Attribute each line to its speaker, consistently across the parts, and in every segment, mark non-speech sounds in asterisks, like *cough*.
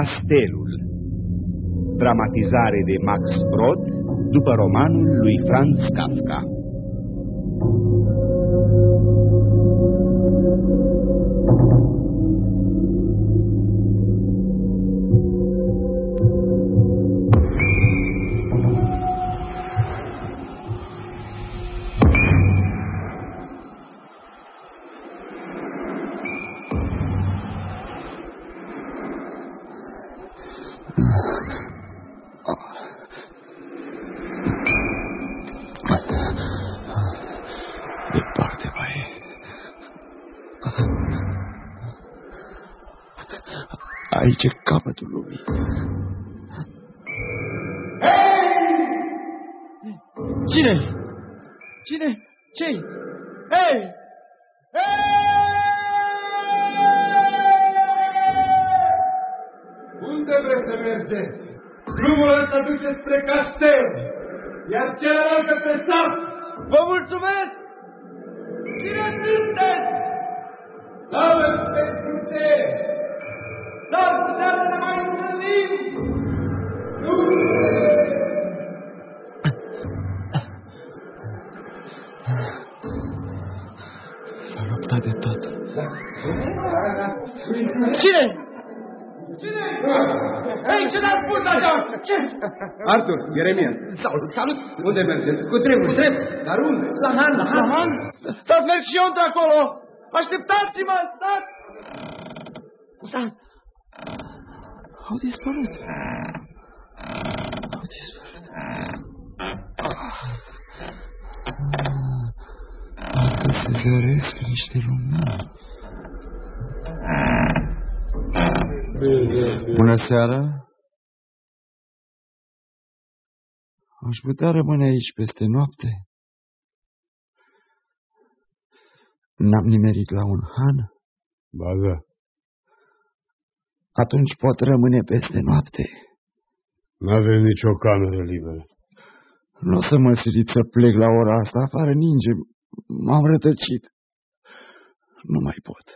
Speaker 1: Castelul. Dramatizare de Max Brod după romanul lui Franz Kafka
Speaker 2: Ieremia.
Speaker 3: Salut, salut!
Speaker 2: Unde mergeți?
Speaker 3: Cu trebuie, cu trebuie.
Speaker 2: Dar unde?
Speaker 3: La Han, la Han. La Han? Stați, merg și eu într-acolo! Așteptați-mă, stați! Stați!
Speaker 4: Au dispărut. Au dispărut. Parcă se zăresc niște lumini. Bună seara! Aș putea rămâne aici peste noapte. N-am nimerit la un han?
Speaker 5: Ba da.
Speaker 4: Atunci pot rămâne peste noapte.
Speaker 5: N-avem nicio cameră liberă.
Speaker 4: Nu o să mă silit să plec la ora asta, afară ninge. M-am rătăcit. Nu mai pot.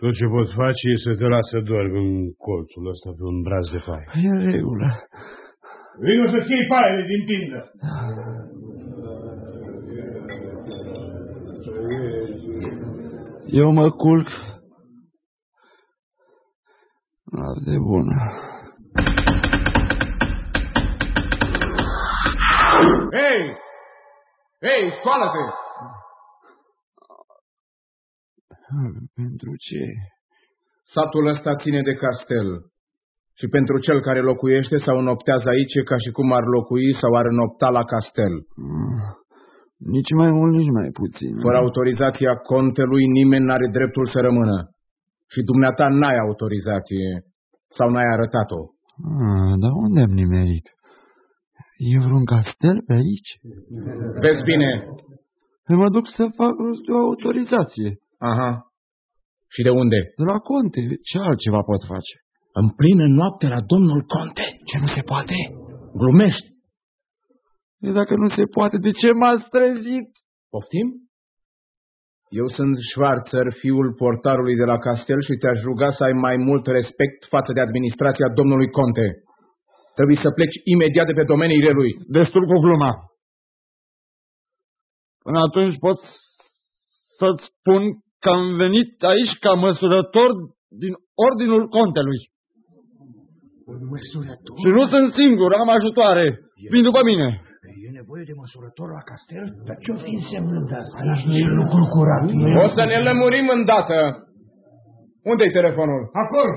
Speaker 5: Tot ce pot face e să te lasă dormi în colțul ăsta pe un braț de paie.
Speaker 4: E în regulă.
Speaker 5: Vino să-ți iei paiele din pindă.
Speaker 4: Eu mă culc. Noapte bună.
Speaker 2: Hei! Hei, scoală-te!
Speaker 4: Pentru ce?
Speaker 2: Satul ăsta ține de castel. Și pentru cel care locuiește sau înoptează aici e ca și cum ar locui sau ar înopta la castel.
Speaker 4: Mm, Nici mai mult, nici mai puțin.
Speaker 2: Fără autorizația contelui, nimeni n-are dreptul să rămână. Și dumneata n-ai autorizație. Sau n-ai arătat-o.
Speaker 4: Ah, dar unde am nimerit? E vreun castel pe aici?
Speaker 2: Vezi bine.
Speaker 4: Păi mă duc să fac rost de o autorizație.
Speaker 2: Aha. Și de unde?
Speaker 4: De la conte. Ce altceva pot face?
Speaker 2: În plină noapte la domnul conte.
Speaker 4: Ce nu se poate?
Speaker 2: Glumești.
Speaker 4: E dacă nu se poate, de ce m-ați trezit?
Speaker 2: Poftim? Eu sunt Schwarzer, fiul portarului de la castel și te-aș ruga să ai mai mult respect față de administrația domnului conte. Trebuie să pleci imediat de pe domeniile lui.
Speaker 4: Destul cu gluma. Până atunci pot să-ți spun că am venit aici ca măsurător din ordinul contelui.
Speaker 6: Măsurător?
Speaker 4: Și nu sunt singur, am ajutoare. Vin după mine.
Speaker 6: E nevoie de măsurător la castel? Dar ce-o fi însemnând asta? Aici nu e lucru curat.
Speaker 2: O să ne lămurim îndată. Unde-i telefonul?
Speaker 6: Acolo!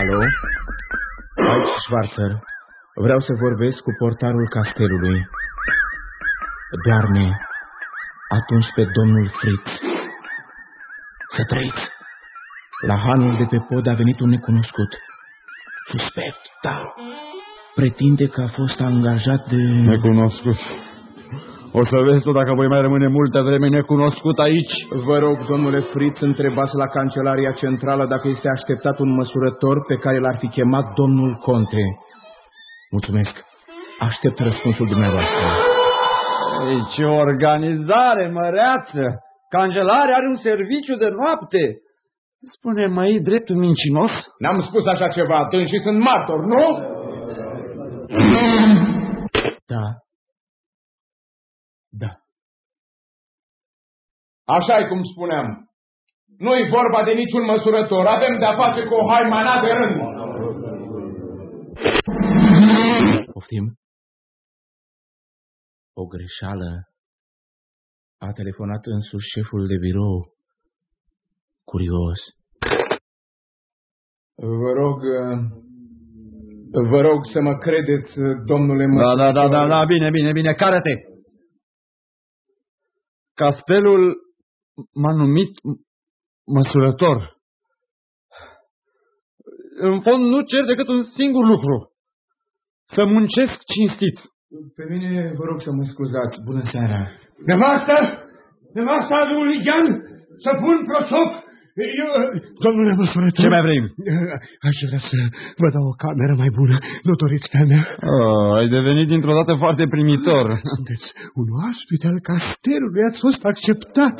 Speaker 2: Alo? Aici, Schwarzer. Vreau să vorbesc cu portarul castelului. Doarne, atunci pe domnul Fritz. Să trăiți. La hanul de pe pod a venit un necunoscut. Suspect, da. Pretinde că a fost angajat de...
Speaker 4: Necunoscut. O să vezi tu dacă voi mai rămâne multă vreme necunoscut aici.
Speaker 2: Vă rog, domnule Fritz, întrebați la Cancelaria Centrală dacă este așteptat un măsurător pe care l-ar fi chemat domnul Conte. Mulțumesc. Aștept răspunsul dumneavoastră.
Speaker 4: Ei, ce organizare măreață! Cancelarea are un serviciu de noapte. Spune mai dreptul mincinos?
Speaker 7: N-am spus așa ceva, și sunt martor, nu? Da. Da. așa e cum spuneam. Nu-i vorba de niciun măsurător. Avem de-a face cu o haimana de rând. Poftim? O greșeală. A telefonat însuși șeful de birou. Curios. Vă rog, vă rog să mă credeți, domnule
Speaker 4: Da, da, da, da, da, bine, bine, bine, care-te? Castelul m-a numit măsurător. În fond nu cer decât un singur lucru. Să muncesc cinstit.
Speaker 7: Pe mine vă rog să mă scuzați. Bună seara.
Speaker 6: Nevastă! Nevasta lui Ligian! Să pun prosop eu, domnule măsurător...
Speaker 4: Ce mai vrei?
Speaker 6: Aș vrea să vă dau o cameră mai bună. Nu doriți pe mea?
Speaker 4: Oh, ai devenit dintr-o dată foarte primitor.
Speaker 6: Sunteți un oaspite al castelului, ați fost acceptat.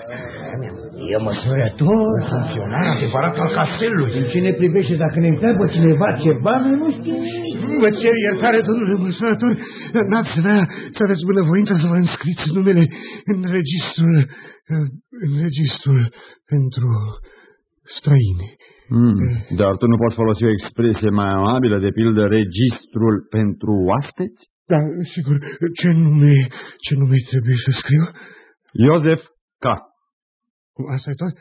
Speaker 8: E măsurător, funcționar adevărat al castelului. În ce ne privește, dacă ne întreabă cineva ceva, noi nu știm nimic.
Speaker 6: Vă cer iertare, domnule măsurător, n-ați vrea să aveți bunăvoință să vă înscriți numele în registrul, în registrul pentru străini.
Speaker 4: Mm, dar tu nu poți folosi o expresie mai amabilă, de pildă registrul pentru oaspeți?
Speaker 6: Da, sigur. Ce nume, ce nume trebuie să scriu?
Speaker 4: Iosef K.
Speaker 6: Asta e tot?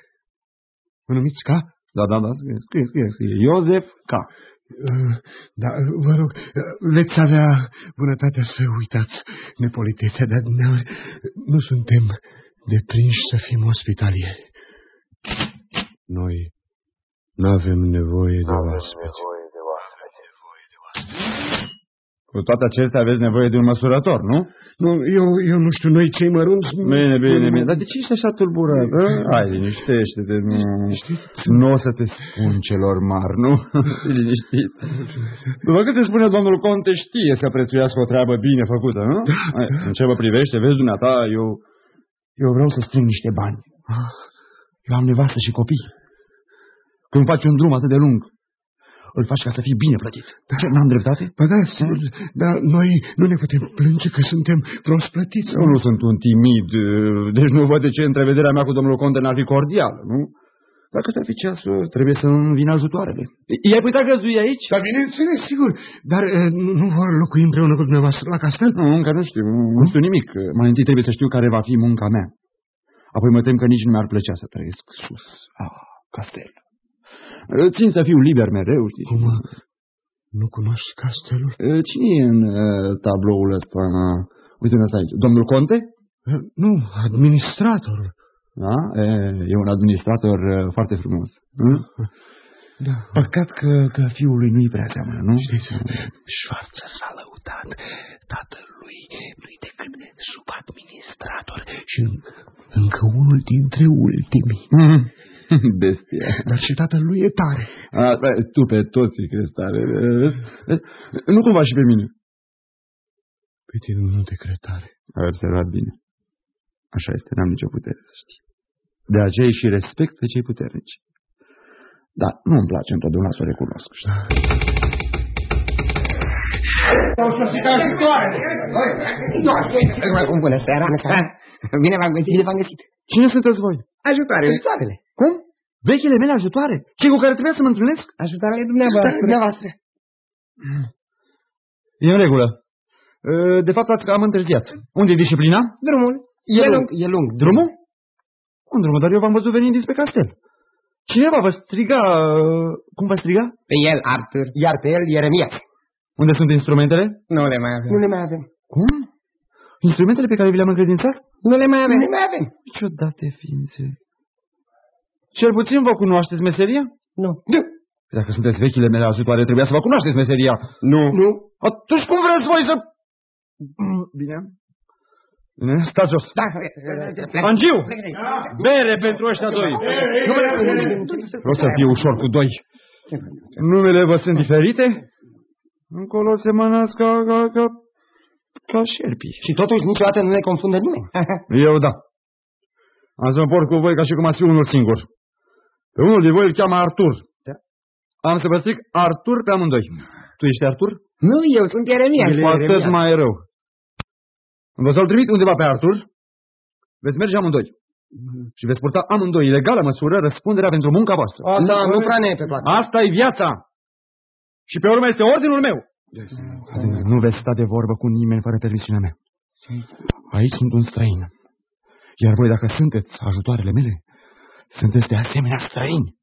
Speaker 6: Mă numiți K?
Speaker 4: Da, da, da, scrie, scrie, scrie. scrie. Iosef K.
Speaker 6: Uh, da, vă rog, veți avea bunătatea să uitați nepolitețea, dar nu suntem deprinși să fim ospitalieri. Noi nu avem nevoie de oaspeți.
Speaker 4: Cu toate acestea aveți nevoie de un măsurător, nu?
Speaker 6: Nu, eu, eu nu știu, noi cei mărunți...
Speaker 4: Bine, bine, bine. Dar de ce ești așa tulburat? Hai, liniștește-te. Nu, nu o să te spun celor mari, nu? *laughs* liniștit. După cât îți spune domnul Conte, știe să prețuiască o treabă bine făcută, nu? Hai, în ce vă privește, vezi dumneata, eu, eu vreau să strâng niște bani. Eu am nevastă și copii. Când faci un drum atât de lung, îl faci ca să fii bine plătit. Da. Ce, n-am dreptate?
Speaker 6: Ba da, sigur, dar noi nu ne putem plânge că suntem prost plătiți.
Speaker 4: Eu nu sunt un timid, deci nu văd de ce întrevederea mea cu domnul Conte n-ar fi cordială, nu? Dacă ți-ar fi ceasul, trebuie să-mi vină ajutoarele. I-ai putea găzdui aici?
Speaker 6: Da, bineînțeles, sigur. Dar nu, nu vor locui împreună cu dumneavoastră la castel?
Speaker 4: Nu, încă nu știu. Nu știu nimic. Mai întâi trebuie să știu care va fi munca mea. Apoi mă tem că nici nu mi-ar plăcea să trăiesc sus. Ah, castel. Țin să fiu liber mereu, știți?
Speaker 6: Cum? Nu cunoști castelul?
Speaker 4: Cine e în uh, tabloul ăsta? Uite, aici. Domnul Conte?
Speaker 6: Nu, administratorul.
Speaker 4: Da? E, e un administrator foarte frumos. Hm?
Speaker 6: Da.
Speaker 4: Păcat că, că fiul lui nu-i prea seamănă, nu?
Speaker 6: Știți, Șoarță s-a lăutat. Tatălui nu-i decât subadministrator și încă unul dintre ultimii. *laughs*
Speaker 4: Bestia.
Speaker 6: Dar și tatălui e tare.
Speaker 4: A, bă, tu pe toți crezi tare. Nu cumva și pe mine.
Speaker 6: Pe tine nu te cred tare.
Speaker 4: Ai observat bine. Așa este, n-am nicio putere, să știi. De aceea și respect pe cei puternici. Dar nu-mi place întotdeauna să o recunosc.
Speaker 6: Da.
Speaker 8: Bună seara! Bine v-am găsit, bine v-am găsit.
Speaker 4: Cine sunteți voi?
Speaker 8: Ajutoare, ajutoarele.
Speaker 4: Cum? Vechile mele ajutoare? Cei cu care trebuia să mă întâlnesc?
Speaker 8: Ajutoarele dumneavoastră. dumneavoastră.
Speaker 4: E în regulă. De fapt, ați am întârziat. Unde e disciplina?
Speaker 8: Drumul.
Speaker 4: E, e lung. E lung. Drumul? Un drum, dar eu v-am văzut venind dinspre castel. Cineva vă striga... Cum vă striga?
Speaker 8: Pe el, Arthur, iar pe el, Ieremia.
Speaker 4: Unde sunt instrumentele?
Speaker 8: Nu le mai avem. Nu le mai avem.
Speaker 4: Cum? Instrumentele pe care vi le-am încredințat?
Speaker 8: Nu le mai avem. Nu le mai avem.
Speaker 4: Niciodată ființe. Cel puțin vă cunoașteți meseria?
Speaker 8: Nu. Nu.
Speaker 4: Dacă sunteți vechile mele ajutoare, trebuia să vă cunoașteți meseria.
Speaker 8: Nu. Nu.
Speaker 4: Atunci cum vreți voi să... Bine. Bine, stați jos.
Speaker 8: Da.
Speaker 4: Angiu! Bere pentru ăștia doi. Vreau să fie ușor cu doi. Numele vă sunt diferite? Încolo se mănați ca, ca, ca, ca șerpii.
Speaker 8: Și totuși niciodată nu ne confundă nimeni.
Speaker 4: Eu da. Am să mă port cu voi ca și cum ați fi unul singur. Pe unul de voi îl cheamă Artur.
Speaker 8: Da.
Speaker 4: Am să vă stric Artur pe amândoi. Tu ești Artur?
Speaker 8: Nu, eu sunt Ieremia.
Speaker 4: Cu atât mai rău. Vă să-l trimit undeva pe Artur. Veți merge amândoi. Și veți purta amândoi, legală măsură, răspunderea pentru munca voastră.
Speaker 8: Asta nu prea ne e pe plac.
Speaker 4: Asta e viața. Și pe urmă este ordinul meu. Nu veți sta de vorbă cu nimeni fără permisiunea mea. Aici sunt un străin. Iar voi, dacă sunteți ajutoarele mele, sunteți de asemenea străini.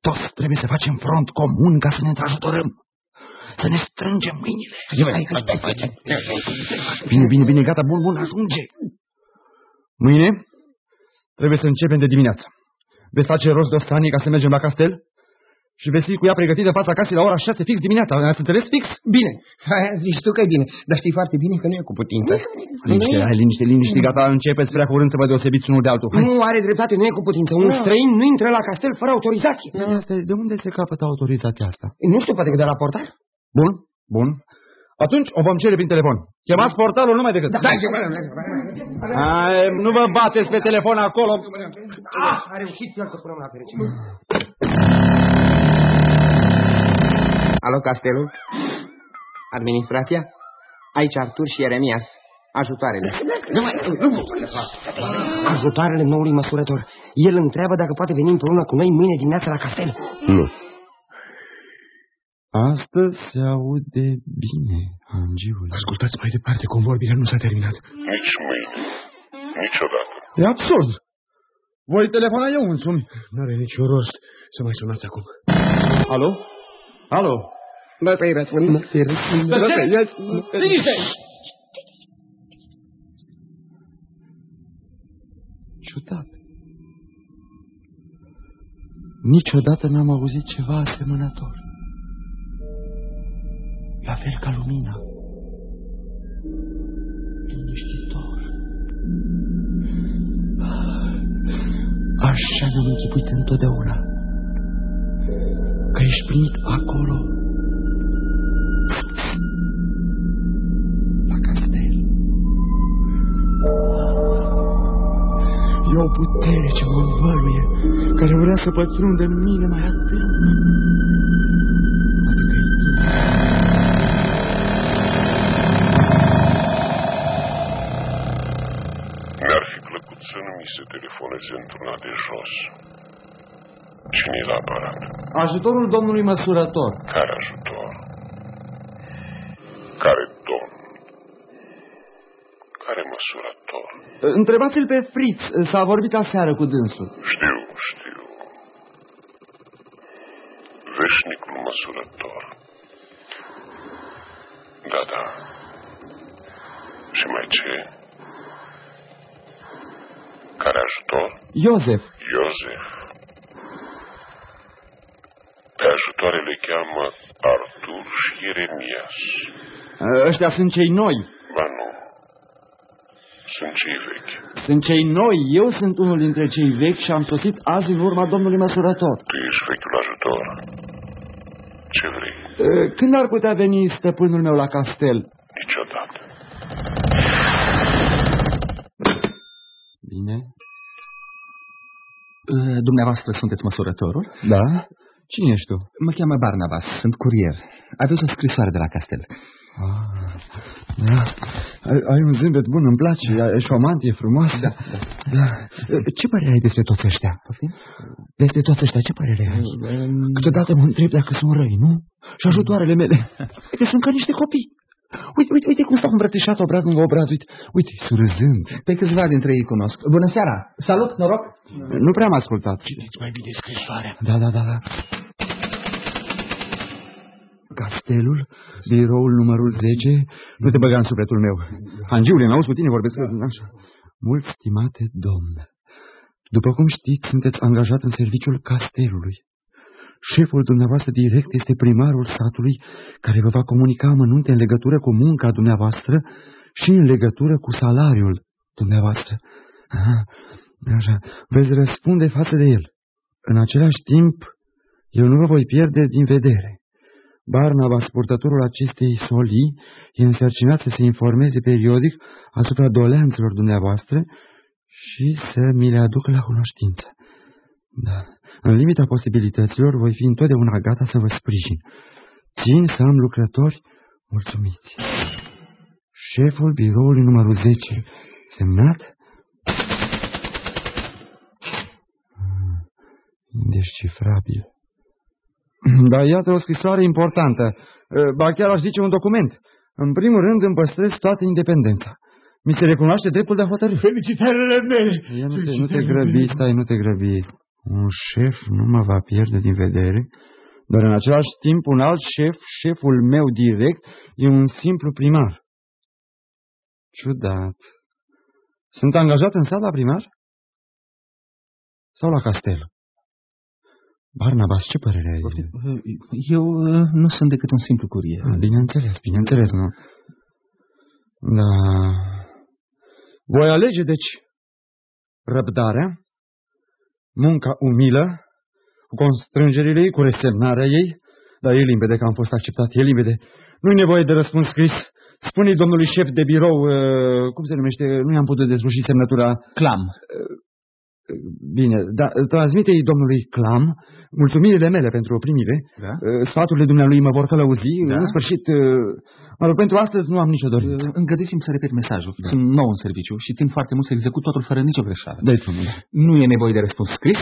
Speaker 4: Toți trebuie să facem front comun ca să ne întrajutorăm. Să ne strângem mâinile. Bine, bine, bine, gata, bun, bun, ajunge. Mâine trebuie să începem de dimineață. Veți face rost de o stranie ca să mergem la castel și veți fi cu ea pregătit în fața casei la ora 6 fix dimineața. Ați înțeles fix?
Speaker 8: Bine. Aia zici tu că e bine, dar știi foarte bine că nu e cu putință.
Speaker 4: Liniște, hai, liniște, liniște, gata, începeți prea curând să vă deosebiți unul de altul. Hai.
Speaker 8: Nu are dreptate, nu e cu putință. Un străin nu intră la castel fără autorizație.
Speaker 4: Asta, e- de unde se capătă autorizația asta?
Speaker 8: Nu știu, poate că de la portar.
Speaker 4: Bun, bun. Atunci o vom cere prin telefon. Chemați portalul numai decât.
Speaker 8: Da,
Speaker 4: Hai, nu vă bateți pe telefon acolo.
Speaker 8: Ah, a reușit el să punem la fericire. Alo, castelul? Administrația? Aici Artur și Ieremias. Ajutoarele. Nu mai... Ajutoarele noului măsurător. El întreabă dacă poate veni împreună cu noi mâine dimineața la castel.
Speaker 9: Nu.
Speaker 4: Astăzi se aude bine, angiule.
Speaker 6: Ascultați mai departe, convorbirea nu s-a terminat.
Speaker 9: Nici mâine. Niciodată.
Speaker 4: E absurd. Voi telefona eu însumi.
Speaker 6: N-are nicio rost să mai sunați acum.
Speaker 4: Alo? Alo?
Speaker 8: Bă, păi răspund.
Speaker 4: Liniște! Ciudat. Niciodată n-am auzit ceva asemănător. La fel ca lumina. Liniștitor. Așa ne-am închipuit întotdeauna. Că ești primit acolo. La castel. E o putere ce mă învăluie, care vrea să pătrundă în mine mai adânc. Adică
Speaker 9: Mi-ar fi plăcut să nu mi se telefoneze într-una de jos. Cine-i la aparat?
Speaker 4: Ajutorul domnului măsurător.
Speaker 9: Care ajutor? Care domn? Care măsurător?
Speaker 4: Întrebați-l pe Fritz, s-a vorbit aseară cu dânsul.
Speaker 9: Știu, știu. Veșnicul măsurător. Da, da. Și mai ce? Care ajutor?
Speaker 4: Iosef,
Speaker 9: Iosef. Pe ajutoare le cheamă Artur și Ieremias.
Speaker 4: Ăștia sunt cei noi.
Speaker 9: Ba nu. Sunt cei vechi.
Speaker 4: Sunt cei noi, eu sunt unul dintre cei vechi și am sosit azi în urma domnului măsurător.
Speaker 9: Tu ești vechiul ajutor. Ce vrei?
Speaker 4: Când ar putea veni stăpânul meu la castel?
Speaker 9: Niciodată.
Speaker 4: Bine.
Speaker 7: Dumneavoastră sunteți măsurătorul?
Speaker 4: Da? Cine ești tu?
Speaker 7: Mă cheamă Barnabas, sunt curier. Aveți o scrisoare de la castel.
Speaker 4: Ah, da. Ai, ai un zâmbet bun, îmi place, ești o mantie frumoasă. Da, da. Ce părere ai despre toți ăștia? Despre toți ăștia, ce părere ai? Câteodată mă întreb dacă sunt răi, nu? Și ajutoarele mele. *laughs* Uite, sunt ca niște copii. Uite, uite, uite cum stau îmbrățișat obraz lângă obraz, uite, uite, surâzând.
Speaker 7: Pe câțiva dintre ei cunosc. Bună seara! Salut, noroc!
Speaker 4: Nu prea am ascultat.
Speaker 6: Citiți mai bine scrisoarea.
Speaker 4: Da, da, da, da. Castelul, biroul numărul 10, nu te băga în sufletul meu. Angiule, n-auzi cu tine vorbesc așa. Mult stimate domn, după cum știți, sunteți angajat în serviciul castelului. Șeful dumneavoastră direct este primarul satului care vă va comunica amănunte în legătură cu munca dumneavoastră și în legătură cu salariul dumneavoastră. Aha, așa, veți răspunde față de el. În același timp, eu nu vă voi pierde din vedere. Barnabas, purtătorul acestei solii, e însărcinat să se informeze periodic asupra doleanțelor dumneavoastră și să mi le aducă la cunoștință. Da. În limita posibilităților voi fi întotdeauna gata să vă sprijin. Țin să am lucrători mulțumiți. Șeful biroului numărul 10. Semnat? Ah, indescifrabil. Dar iată o scrisoare importantă. Ba chiar aș zice un document. În primul rând îmi păstrez toată independența. Mi se recunoaște dreptul de a hotărâ.
Speaker 6: Felicitările mele!
Speaker 4: Ia nu, te, nu te grăbi, stai, nu te grăbi. Un șef nu mă va pierde din vedere, dar în același timp un alt șef, șeful meu direct, e un simplu primar. Ciudat. Sunt angajat în sala primar? Sau la castel? Barnabas, ce părere ai?
Speaker 7: Eu uh, nu sunt decât un simplu curier.
Speaker 4: Ah, bineînțeles, bineînțeles, nu? Da. Voi alege, deci, răbdarea, munca umilă, cu constrângerile ei, cu resemnarea ei, dar e limpede că am fost acceptat, e limpede. Nu-i nevoie de răspuns scris. Spune-i domnului șef de birou, uh, cum se numește, nu i-am putut desluși semnătura.
Speaker 7: Clam.
Speaker 4: Uh, bine, da, transmite-i domnului Clam mulțumirile mele pentru primire.
Speaker 7: Da?
Speaker 4: Uh, sfaturile dumnealui mă vor călăuzi.
Speaker 7: Da?
Speaker 4: În sfârșit, mă rog, pentru astăzi nu am nicio dorință.
Speaker 7: Îngăduiți-mi să repet mesajul. Da. Sunt nou în serviciu și țin foarte mult să execut totul fără nicio greșeală.
Speaker 4: Dă-i frumos.
Speaker 7: Nu e nevoie de răspuns scris.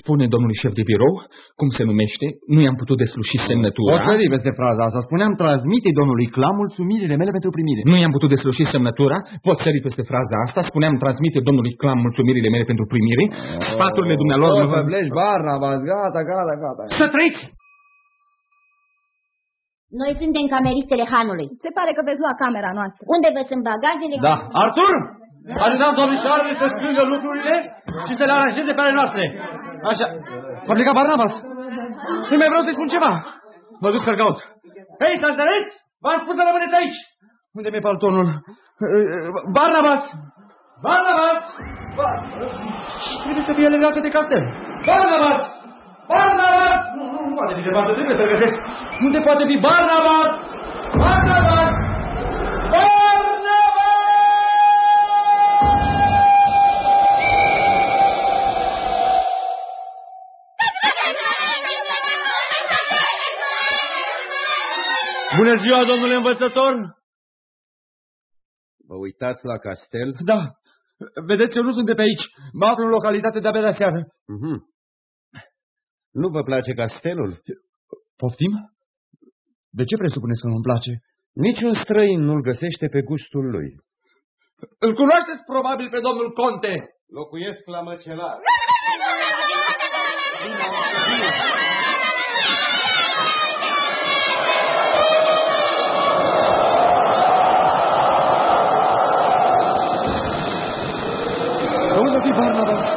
Speaker 7: Spune domnului șef de birou, cum se numește, nu i-am putut desluși semnătura.
Speaker 4: O sări peste fraza asta. Spuneam, transmite domnului Clam mulțumirile mele pentru primire.
Speaker 7: Nu i-am putut desluși semnătura, pot sări peste fraza asta. Spuneam, transmite domnului Clam mulțumirile mele pentru primire. Sfaturile dumnealor...
Speaker 4: O,
Speaker 7: mă-
Speaker 4: să pleci, Barnabas, gata, gata, gata.
Speaker 7: Să trăiți!
Speaker 10: Noi suntem cameristele Hanului.
Speaker 11: Se pare că veți lua camera noastră.
Speaker 10: Unde vă sunt bagajele?
Speaker 12: Da. Artur! Ajutați domnișoarele să strângă lucrurile și să le aranjeze pe ale noastre. Așa.
Speaker 4: A plecat Barnabas.
Speaker 12: Nu mai vreau să-i spun ceva. Mă duc să-l caut. Hei, să înțeleți? V-am spus să rămâneți aici.
Speaker 4: Unde mi-e paltonul?
Speaker 12: Barnabas! Barnabas! Ba... Trebuie să fie legată de castel. Barnabas! Barnabas! Nu, nu, nu poate fi departe, trebuie să-l găsesc. Unde poate fi Barnabas? Barnabas! Barnabas! Bună ziua, domnule învățător!
Speaker 1: Vă uitați la castel?
Speaker 4: Da. Vedeți, eu nu sunt de pe aici. Mă aflu în localitate de-abia de seară.
Speaker 1: Mhm. Nu vă place castelul?
Speaker 4: Poftim? De ce presupuneți că nu-mi place?
Speaker 1: Niciun străin nu-l găsește pe gustul lui.
Speaker 12: Îl cunoașteți probabil pe domnul Conte.
Speaker 1: Locuiesc la măcelar.
Speaker 4: Unde fi Barnabas?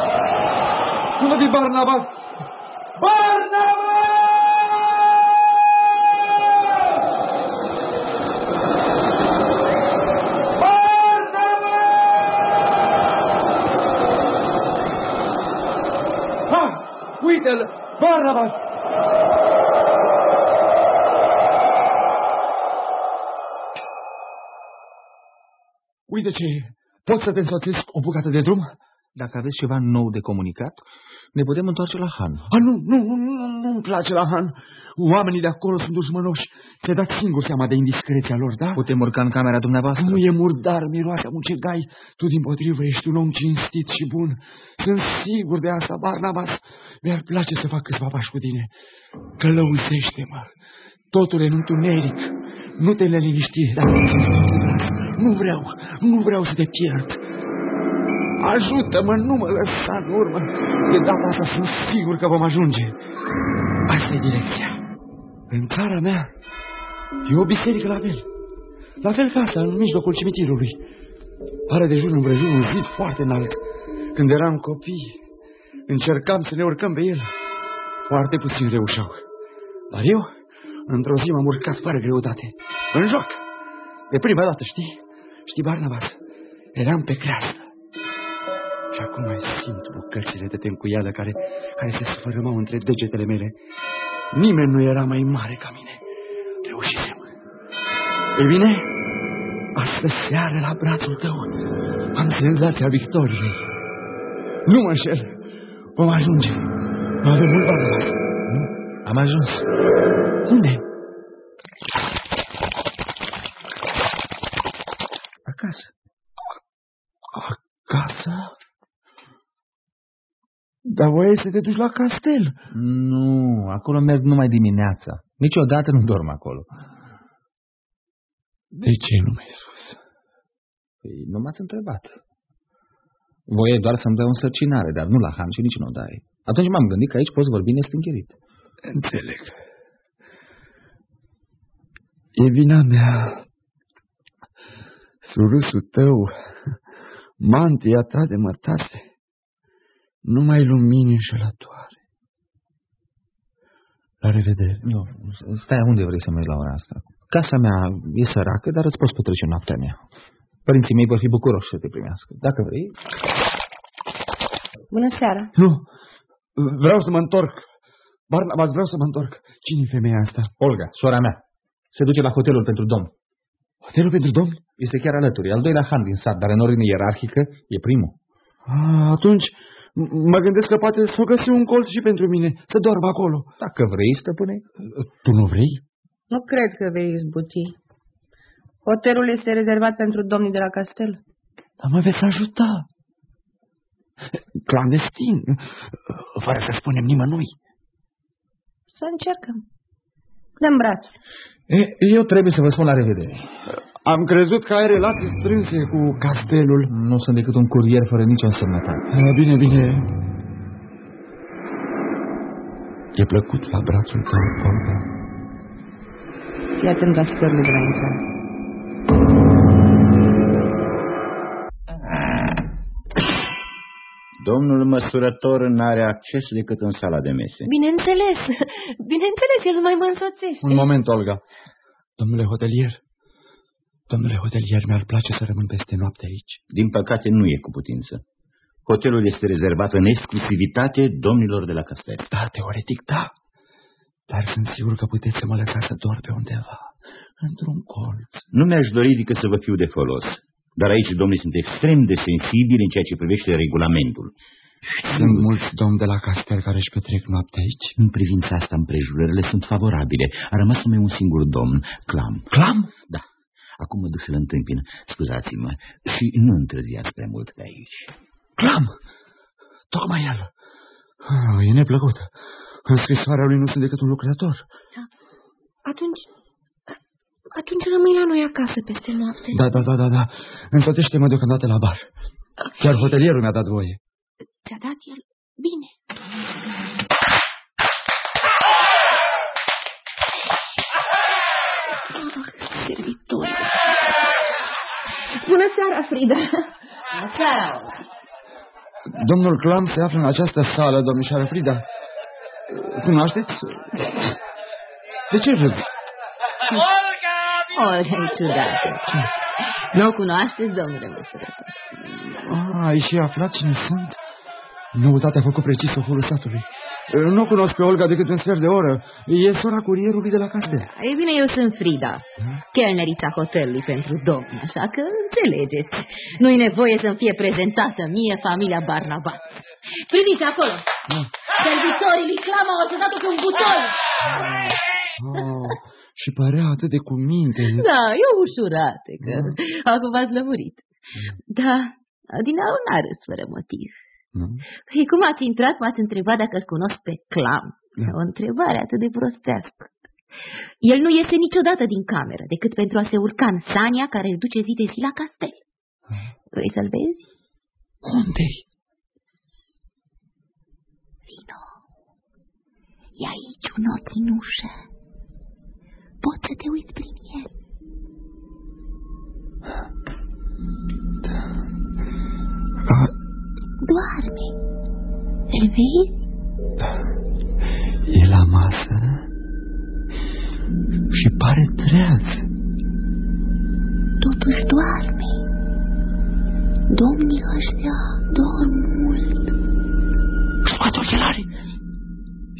Speaker 4: Unde fi Barnabas?
Speaker 12: Ha! Uite-l! Barnabas!
Speaker 4: Uite ce e. Pot să te însoțesc o bucată de drum?
Speaker 7: Dacă aveți ceva nou de comunicat, ne putem întoarce la Han.
Speaker 4: A, nu, nu, nu, nu-mi place la Han. Oamenii de acolo sunt dușmănoși. Te dați singur seama de indiscreția lor, da?
Speaker 7: Putem urca în camera dumneavoastră?
Speaker 4: Nu e murdar, miroase a mucegai. Tu, din potrivă, ești un om cinstit și bun. Sunt sigur de asta, Barnabas. Mi-ar place să fac câțiva pași cu tine. Călăuzește-mă. Totul e în întuneric. Nu te neliniști dacă nu sunt foarte drag. Nu vreau, nu vreau să te pierd. Ajută-mă, nu mă lăsa în urmă. De data asta sunt sigur că vom ajunge. Asta e direcția. În țara mea e o biserică la fel. La fel ca asta, în mijlocul cimitirului. Are de jur împrejur un zid foarte înalt. Când eram copii, încercam să ne urcăm pe el. Foarte puțin reușeau. Dar eu, într-o zi m-am urcat fără greutate. În joc. De prima dată, știi? Știi, Barnabas? Eram pe creastă. Și acum mai simt bucățile de tencuială care, care se sfărâmau între degetele mele. Nimeni nu era mai mare ca mine. Reușisem. Ei bine, astă seară la brațul tău am senzația victoriei. Nu mă înșel. Vom ajunge. Nu avem mult, Barnabas.
Speaker 7: Am ajuns.
Speaker 4: Unde?
Speaker 7: Acasă.
Speaker 4: Acasă? Dar voiai să te duci la castel.
Speaker 7: Nu, acolo merg numai dimineața. Niciodată nu dorm acolo.
Speaker 4: De ce nu mi-ai spus?
Speaker 7: Păi, nu m-ați întrebat. Voie doar să-mi dai o însărcinare, dar nu la Han și nici nu o dai. Atunci m-am gândit că aici poți vorbi nestâncherit.
Speaker 4: Înțeleg. E vina mea. Surâsul tău, mantia ta de mătase, numai lumini înșelătoare. La revedere.
Speaker 7: Nu, stai unde vrei să mergi la ora asta. Casa mea e săracă, dar îți poți petrece noaptea mea. Părinții mei vor fi bucuroși să te primească. Dacă vrei...
Speaker 13: Bună seara.
Speaker 4: Nu, vreau să mă întorc. Barnabas, vreau să mă întorc. cine e femeia asta?
Speaker 7: Olga, sora mea. Se duce la hotelul pentru domn.
Speaker 4: Hotelul pentru domn?
Speaker 7: Este chiar alături. Al doilea han din sat, dar în ordine ierarhică e primul.
Speaker 4: A, atunci mă gândesc că poate să găsi un colț și pentru mine, să dorm acolo.
Speaker 7: Dacă vrei, stăpâne.
Speaker 4: Tu nu vrei?
Speaker 13: Nu cred că vei izbuti. Hotelul este rezervat pentru domnii de la castel.
Speaker 4: Dar mă veți ajuta. Clandestin, fără să spunem nimănui.
Speaker 13: Să încercăm. Dăm brațul.
Speaker 7: E, eu trebuie să vă spun la revedere.
Speaker 4: Am crezut că ai relații strânse cu castelul.
Speaker 7: Nu sunt decât un curier fără nicio însemnătate.
Speaker 4: Bine, bine. E plăcut la brațul tău, Olga.
Speaker 13: Fii atent la scările de la intrare.
Speaker 14: Domnul măsurător nu are acces decât în sala de mese.
Speaker 15: Bineînțeles, bineînțeles, el nu mai mă însoțește.
Speaker 4: Un moment, Olga. Domnule hotelier, domnule hotelier, mi-ar place să rămân peste noapte aici.
Speaker 14: Din păcate nu e cu putință. Hotelul este rezervat în exclusivitate domnilor de la castel.
Speaker 4: Da, teoretic da, dar sunt sigur că puteți să mă lăsați să dorm pe undeva, într-un colț.
Speaker 14: Nu mi-aș dori decât să vă fiu de folos, dar aici domnii sunt extrem de sensibili în ceea ce privește regulamentul.
Speaker 4: Sunt mulți domni de la castel care își petrec noaptea aici?
Speaker 14: În privința asta, împrejurările sunt favorabile. A rămas numai un singur domn, Clam.
Speaker 4: Clam?
Speaker 14: Da. Acum mă duc să-l întâmpin. Scuzați-mă. Și nu întârziați prea mult pe aici.
Speaker 4: Clam! Tocmai el. Ah, e neplăcut. În scrisoarea lui nu sunt decât un lucrător.
Speaker 15: Da. Atunci, atunci rămâi la noi acasă peste noapte.
Speaker 4: Da, da, da, da, da. Însoțește-mă deocamdată la bar. Chiar hotelierul mi-a dat voie.
Speaker 15: Ți-a dat el? Bine.
Speaker 13: Bună seara, Frida.
Speaker 15: Bună seara,
Speaker 4: Domnul Clam se află în această sală, domnișoară Frida. Cunoașteți? De ce râzi?
Speaker 15: Olga e ciudată. Nu o cunoașteți, domnule măsurător?
Speaker 4: Ah, ai și aflat cine sunt? Noutatea a făcut precis o satului. Nu cunosc pe Olga decât un sfert de oră. E sora curierului de la castel.
Speaker 15: Ei bine, eu sunt Frida, chelnerița hotelului pentru domn, așa că înțelegeți. Nu-i nevoie să-mi fie prezentată mie familia Barnabat. Priviți acolo! Servitorii lui Clam au ajutat-o cu un buton!
Speaker 4: Oh, și părea atât de cuminte.
Speaker 15: Da, e ușurate, că acum v-ați lămurit. Da, din au n-a râs fără motiv.
Speaker 4: Nu?
Speaker 15: Păi cum ați intrat, m-ați întrebat dacă îl cunosc pe Clam.
Speaker 4: Da.
Speaker 15: O întrebare atât de prostească. El nu iese niciodată din cameră, decât pentru a se urca în sania care îl duce zi de zi la castel. Vrei să-l vezi?
Speaker 4: Unde-i?
Speaker 15: Vino. E aici un ochi în ușă. Poți să te uiți prin el.
Speaker 4: A,
Speaker 15: Doarme. Îl vezi?
Speaker 4: e la masă și pare treaz.
Speaker 15: Totuși doarme. Domnii ăștia dorm mult.
Speaker 4: Scoate ochelarii.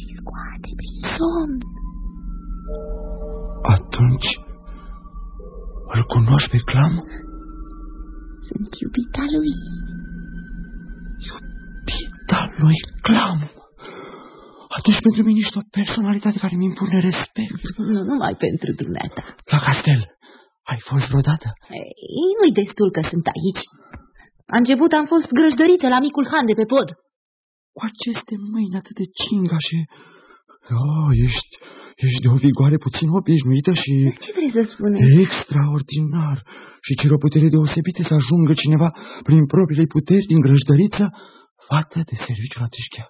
Speaker 15: Și scoate prin somn.
Speaker 4: Atunci îl cunoști pe Clam?
Speaker 15: Sunt iubita lui.
Speaker 4: Iubita lui Clam. Atunci pentru mine ești o personalitate care mi impune respect.
Speaker 10: Nu numai pentru dumneata.
Speaker 4: La castel, ai fost vreodată?
Speaker 10: Ei, nu-i destul că sunt aici. A început am fost grăjdărită la micul Han de pe pod.
Speaker 4: Cu aceste mâini atât de cingașe... Oh, ești, ești de o vigoare puțin obișnuită și...
Speaker 10: Ce vrei să spunem?
Speaker 4: Extraordinar. Și cer o putere deosebită să ajungă cineva prin propriile puteri din grăjdăriță fată de serviciu la Tișchea.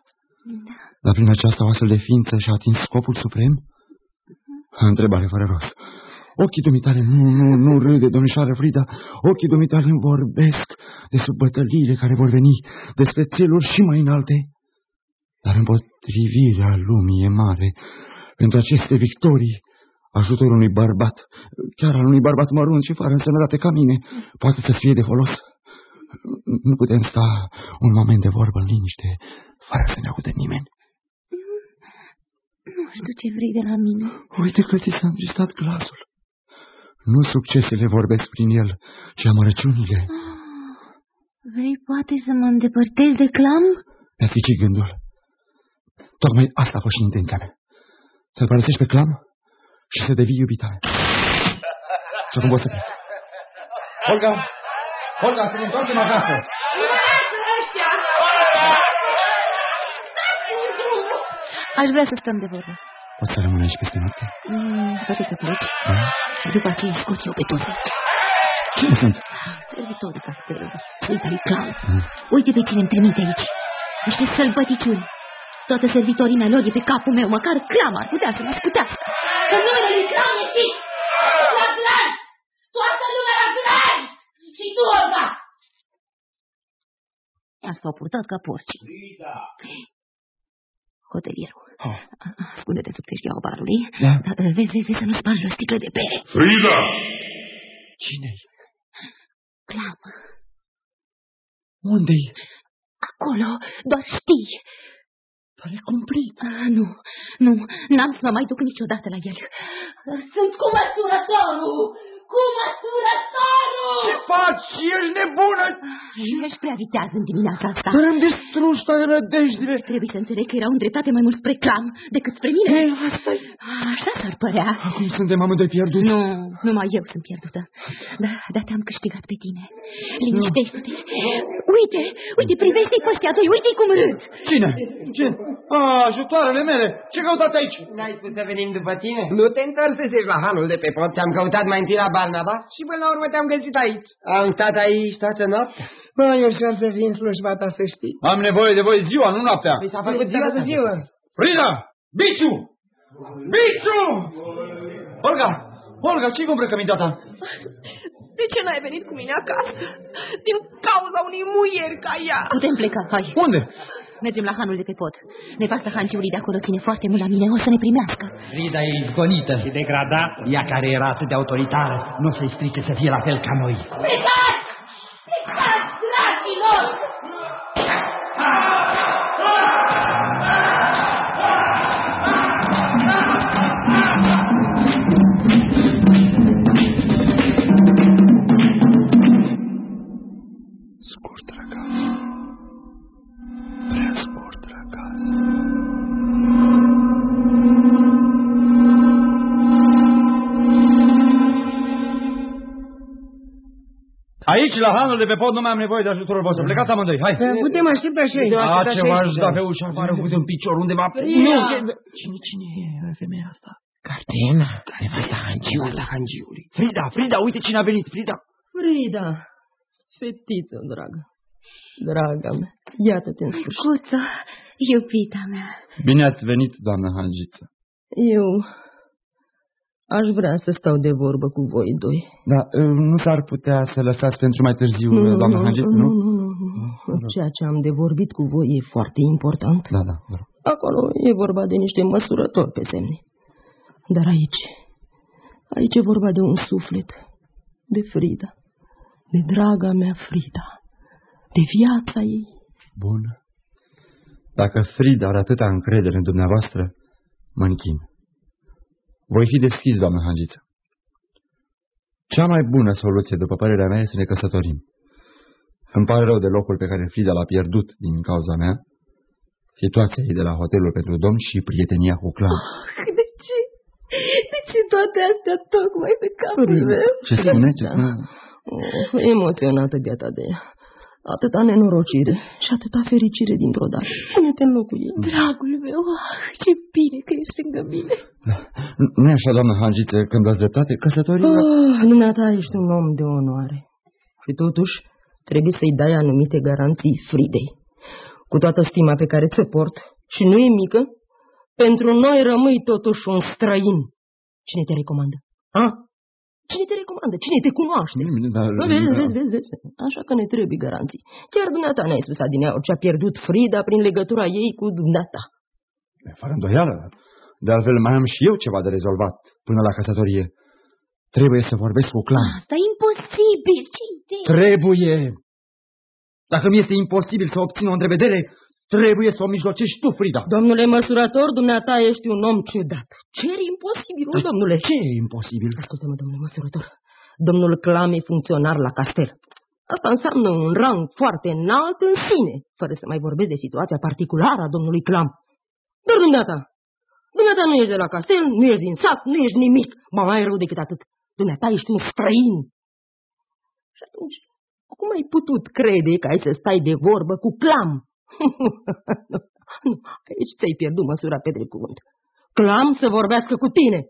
Speaker 4: Da. Dar prin aceasta o astfel de ființă și-a atins scopul suprem? Întrebare fără rost. Ochii dumitale nu, nu, nu râde, domnișoară Frida, ochii dumitale îmi vorbesc despre bătăliile care vor veni, despre țeluri și mai înalte. Dar împotrivirea lumii e mare. Pentru aceste victorii, ajutorul unui bărbat, chiar al unui bărbat mărunt și fără însemnătate ca mine, poate să fie de folos. Nu putem sta un moment de vorbă în liniște, fără să ne audă nimeni.
Speaker 10: Nu știu ce vrei de la mine.
Speaker 4: Uite că ți s-a întristat glasul. Nu succesele vorbesc prin el, ci amărăciunile.
Speaker 10: Ah, vrei poate să mă îndepărtez de clam?
Speaker 4: Mi-a gândul. Tocmai asta a fost și intenția mea. Să-l părăsești pe clam și să devii iubita mea. Și acum pot să plec. Olga! Olga, să ne întoarcem acasă!
Speaker 10: Aș vrea să stăm de vorbă.
Speaker 4: Poți să rămân aici peste noapte?
Speaker 10: Mm, poate să pleci.
Speaker 4: Da?
Speaker 10: Și după aceea scot eu pe toți aici.
Speaker 4: Cine sunt?
Speaker 10: Servitorii castelului. Frida Clown. Mm. Uite pe cine îmi trimite aici. Niște sălbăticiuni. Toate servitorii mei lor e pe capul meu, măcar clam ar putea să mă scutească. Că numele lui Clam ieșit! La graj! Toată lumea la graj! Și tu, Olga! Asta au purtat ca porci. Frida! Hotelierul. Oh. Ascunde-te sub teșgheaua barului. Da. Vezi, vezi, vezi să nu spargi o sticlă de bere.
Speaker 9: Frida!
Speaker 4: Cine-i?
Speaker 10: Clam.
Speaker 4: Unde-i?
Speaker 10: Acolo, doar știi.
Speaker 4: Dar e cumplit.
Speaker 10: Ah, nu, nu, n-am să mă mai duc niciodată la el. Sunt cu măsurătorul! Cu măsurătorul!
Speaker 4: Ce faci? Ești nebună!
Speaker 10: Ești prea vitează în dimineața asta.
Speaker 4: Dar am distrus toate rădejdile.
Speaker 10: Trebuie să înțeleg că erau îndreptate mai mult spre clam decât spre mine.
Speaker 4: E, asta -i.
Speaker 10: Așa s-ar părea.
Speaker 4: Acum suntem amândoi pierdut.
Speaker 10: Nu, numai eu sunt pierdută. Da, dar te-am câștigat pe tine. Liniștește-te. Uite, uite, privește-i pe ăștia doi, uite-i cum râd.
Speaker 4: Cine? Cine? A, ajutoarele mele. Ce căutați aici?
Speaker 16: N-ai spus să venim după tine? Nu te întorsești la hanul de pe pot. Te-am căutat mai întâi la Barnaba și până la urmă te-am găsit aici. Am stat aici toată noaptea. Bă, eu și să fii în slujba ta, să știi.
Speaker 4: Am nevoie de voi ziua, nu noaptea.
Speaker 16: Păi s-a făcut ziua de ziua.
Speaker 4: Frida! Biciu! Biciu! Olga! Olga, ce-i cu îmbrăcămintea ta?
Speaker 11: De ce n-ai venit cu mine acasă? Din cauza unui muier ca ea.
Speaker 10: Putem pleca, hai.
Speaker 4: Unde?
Speaker 10: Mergem la hanul de pe pod. Nevasta hanciului de acolo ține foarte mult la mine, o să ne primească.
Speaker 8: Frida e izgonită și degradat. Ea care era atât de autoritară, nu să-i strice să fie la fel ca noi.
Speaker 10: Plecați! Plecați, dragilor!
Speaker 4: Aici, la hanul de pe pod, nu mai am nevoie de ajutorul vostru. Plecați amândoi, hai.
Speaker 16: Putem aștepta și aici.
Speaker 4: A, ce v-aș da pe ușa afară cu un picior undeva.
Speaker 16: Nu.
Speaker 4: Cine, cine e femeia asta?
Speaker 16: Cartena, nevasta hangiului.
Speaker 4: hangiului. Frida, Frida, uite cine a venit, Frida.
Speaker 11: Frida, fetiță dragă, draga mea, iată-te în sfârșit.
Speaker 10: Cuță, iubita mea.
Speaker 4: Bine ați venit, doamnă Hangiță.
Speaker 11: Eu Aș vrea să stau de vorbă cu voi doi.
Speaker 4: Da, nu s-ar putea să lăsați pentru mai târziu, nu, doamna Hangiță, nu?
Speaker 11: Nu, nu, nu. Ceea ce am de vorbit cu voi e foarte important.
Speaker 4: Da, da, da.
Speaker 11: Acolo e vorba de niște măsurători pe semne. Dar aici, aici e vorba de un suflet, de Frida, de draga mea Frida, de viața ei.
Speaker 4: Bun. Dacă Frida are atâta încredere în dumneavoastră, mă închin. Voi fi deschis, doamnă Hangiță. Cea mai bună soluție, după părerea mea, este să ne căsătorim. Îmi pare rău de locul pe care Frida l-a pierdut din cauza mea, situația ei de la hotelul pentru domn și prietenia cu Clam.
Speaker 11: Oh, de ce? De ce toate astea tocmai pe capul meu?
Speaker 4: Ce spune? Ce spune?
Speaker 11: Oh, emoționată beata de ea. Atâta nenorocire și atâta fericire dintr-o dată. Pune-te în locul ei. Dragul meu, ah, ce bine că ești lângă mine.
Speaker 4: Nu e așa, doamnă Hangiță, când ați dreptate? Căsătoria...
Speaker 11: Oh, dumneata ești un om de onoare. Și totuși trebuie să-i dai anumite garanții Fridei. Cu toată stima pe care ți-o port, și nu e mică, pentru noi rămâi totuși un străin. Cine te recomandă? A? Cine te recomandă? Cine te cunoaște?
Speaker 4: Dar,
Speaker 11: vezi, vezi, vezi, vezi. Așa că ne trebuie garanții. Chiar dumneata ne-ai spus adineauri ce a pierdut Frida prin legătura ei cu dumneata.
Speaker 4: Fără îndoială. De altfel mai am și eu ceva de rezolvat până la căsătorie. Trebuie să vorbesc cu Clan.
Speaker 10: Asta e imposibil. Ce idee?
Speaker 4: Trebuie. Dacă mi este imposibil să obțin o întrevedere, trebuie să o mijlocești tu, Frida.
Speaker 11: Domnule măsurător, dumneata ești un om ciudat. Ce e imposibil, da, domnule?
Speaker 4: Ce e imposibil?
Speaker 11: Ascultă-mă, domnule măsurător. Domnul Clam e funcționar la castel. Asta înseamnă un rang foarte înalt în sine, fără să mai vorbesc de situația particulară a domnului Clam. Dar dumneata, dumneata nu ești de la castel, nu ești din sat, nu ești nimic. Ba mai rău decât atât. Dumneata ești un străin. Și atunci, cum ai putut crede că ai să stai de vorbă cu Clam? Nu, *laughs* aici ți-ai pierdut măsura pe drept cuvânt. Clam să vorbească cu tine,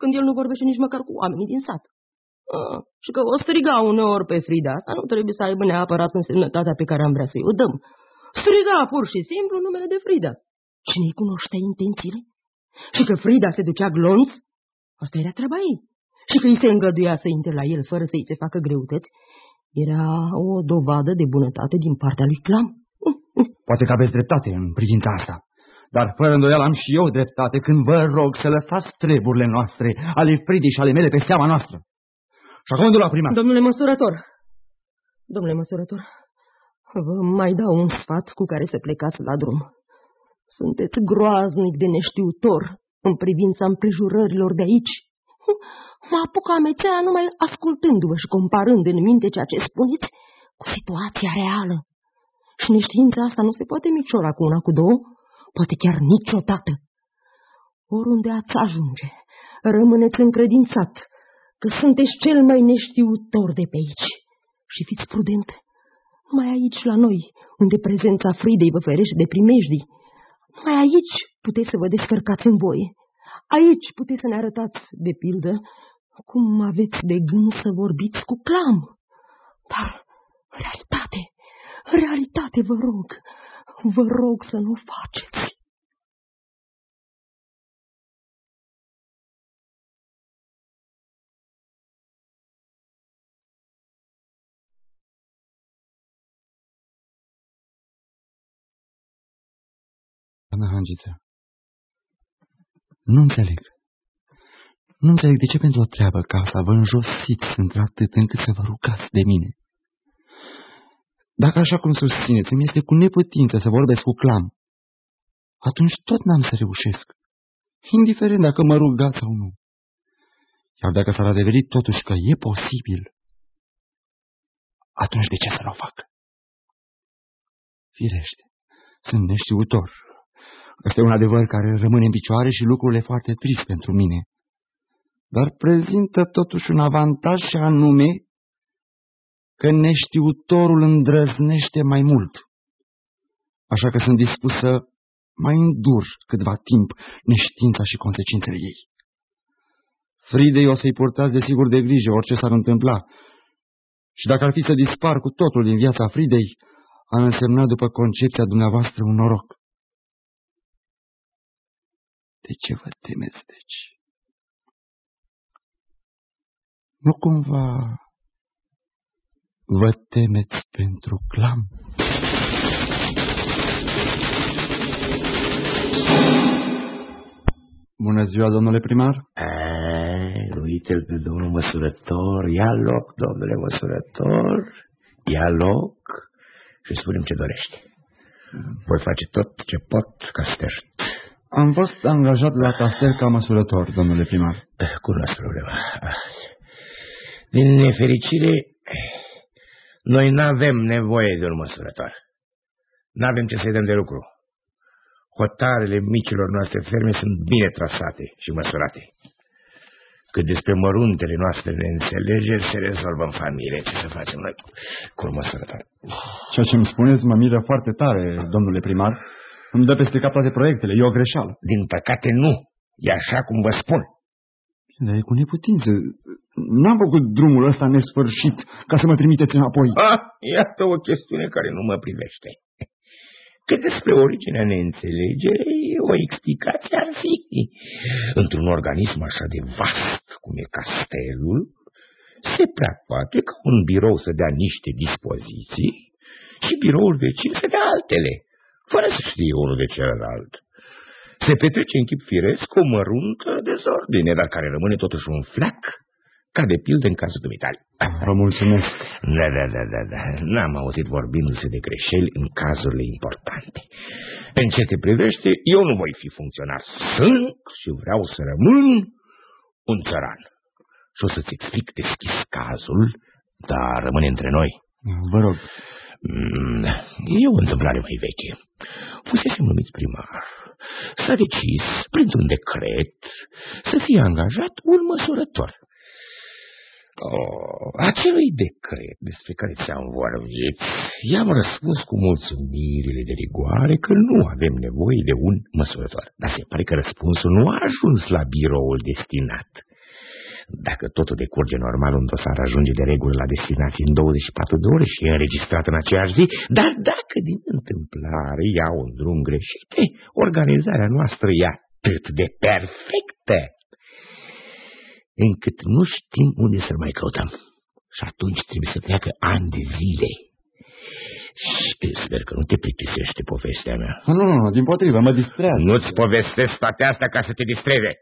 Speaker 11: când el nu vorbește nici măcar cu oamenii din sat. Ah, și că o striga uneori pe Frida asta, nu trebuie să aibă neapărat însemnătatea pe care am vrea să-i o dăm. Striga pur și simplu numele de Frida. Cine-i cunoștea intențiile? Și că Frida se ducea glonț? Asta era treaba ei. Și că îi se îngăduia să intre la el fără să-i se facă greutăți? Era o dovadă de bunătate din partea lui Clam.
Speaker 4: Poate că aveți dreptate în privința asta. Dar fără îndoială am și eu dreptate când vă rog să lăsați treburile noastre, ale Fridii și ale mele, pe seama noastră. Și acum de la prima.
Speaker 11: Domnule măsurător, domnule măsurător, vă mai dau un sfat cu care să plecați la drum. Sunteți groaznic de neștiutor în privința împrejurărilor de aici. Mă apuc amețea numai ascultându-vă și comparând în minte ceea ce spuneți cu situația reală. Și neștiința asta nu se poate miciora cu una, cu două, poate chiar niciodată. Oriunde ați ajunge, rămâneți încredințat că sunteți cel mai neștiutor de pe aici. Și fiți prudent, numai aici la noi, unde prezența Fridei vă ferește de primejdii, numai aici puteți să vă descărcați în voie. Aici puteți să ne arătați, de pildă, cum aveți de gând să vorbiți cu clam. Dar, în realitate, în realitate, vă rog, vă rog să nu faceți.
Speaker 4: Doamna Hangiță, nu înțeleg. Nu înțeleg de ce pentru o treabă ca asta vă înjosiți într-atât încât să vă rugați de mine. Dacă așa cum susțineți, îmi este cu neputință să vorbesc cu clam, atunci tot n-am să reușesc, indiferent dacă mă rugați sau nu. Iar dacă s-ar adeveri totuși că e posibil, atunci de ce să nu o fac? Firește, sunt neștiutor. Este un adevăr care rămâne în picioare și lucrurile foarte trist pentru mine. Dar prezintă totuși un avantaj și anume că neștiutorul îndrăznește mai mult. Așa că sunt dispus să mai îndur câtva timp neștiința și consecințele ei. Fridei o să-i purtați desigur de grijă orice s-ar întâmpla. Și dacă ar fi să dispar cu totul din viața Fridei, ar însemna după concepția dumneavoastră un noroc. De ce vă temeți, deci? Nu cumva vă temeți pentru clam? Bună ziua, domnule primar.
Speaker 8: Uite-l pe domnul măsurător, ia loc, domnule măsurător, ia loc și spunem ce dorește. Voi face tot ce pot ca să te ajut.
Speaker 4: Am fost angajat la castel ca măsurător, domnule primar.
Speaker 8: Cunosc problema. Din nefericire, noi nu avem nevoie de un măsurător. Nu avem ce să-i dăm de lucru. Hotarele micilor noastre ferme sunt bine trasate și măsurate. Cât despre măruntele noastre neînțelegeri se rezolvă în familie. Ce să facem noi cu măsurătoare?
Speaker 4: Ceea ce îmi spuneți mă miră foarte tare, domnule primar. Îmi dă peste cap toate proiectele. E o greșeală.
Speaker 8: Din păcate nu. E așa cum vă spun.
Speaker 4: Dar e cu neputință. N-am făcut drumul ăsta nesfârșit ca să mă trimiteți înapoi.
Speaker 8: Ah, iată o chestiune care nu mă privește. Cât despre originea neînțelegerei, o explicație ar fi. Într-un organism așa de vast cum e castelul, se prea poate ca un birou să dea niște dispoziții și biroul vecin să dea altele, fără să știe unul de celălalt. Se petrece în chip firesc o măruntă dezordine, dar care rămâne totuși un flac ca de pildă în cazul dumitale.
Speaker 4: Vă mulțumesc.
Speaker 8: Da, da, da, da, da. N-am auzit vorbindu-se de greșeli în cazurile importante. În ce te privește, eu nu voi fi funcționar. Sunt și vreau să rămân un țăran. Și o să-ți explic deschis cazul, dar rămâne între noi.
Speaker 4: Vă rog.
Speaker 8: Mm, e o întâmplare mai veche. Fusesem numit primar. S-a decis, printr-un decret, să fie angajat un măsurător. Oh, acelui decret despre care ți-am vorbit, i-am răspuns cu mulțumirile de rigoare că nu avem nevoie de un măsurător. Dar se pare că răspunsul nu a ajuns la biroul destinat. Dacă totul decurge normal, un dosar ajunge de regulă la destinație în 24 de ore și e înregistrat în aceeași zi, dar dacă din întâmplare ia un drum greșit, organizarea noastră e atât de perfectă încât nu știm unde să mai căutăm. Și atunci trebuie să treacă ani de zile. Și sper că nu te plictisește povestea mea.
Speaker 4: Nu, nu, nu, din potrivă, mă distrează.
Speaker 8: Nu-ți povestesc toate astea ca să te distreze.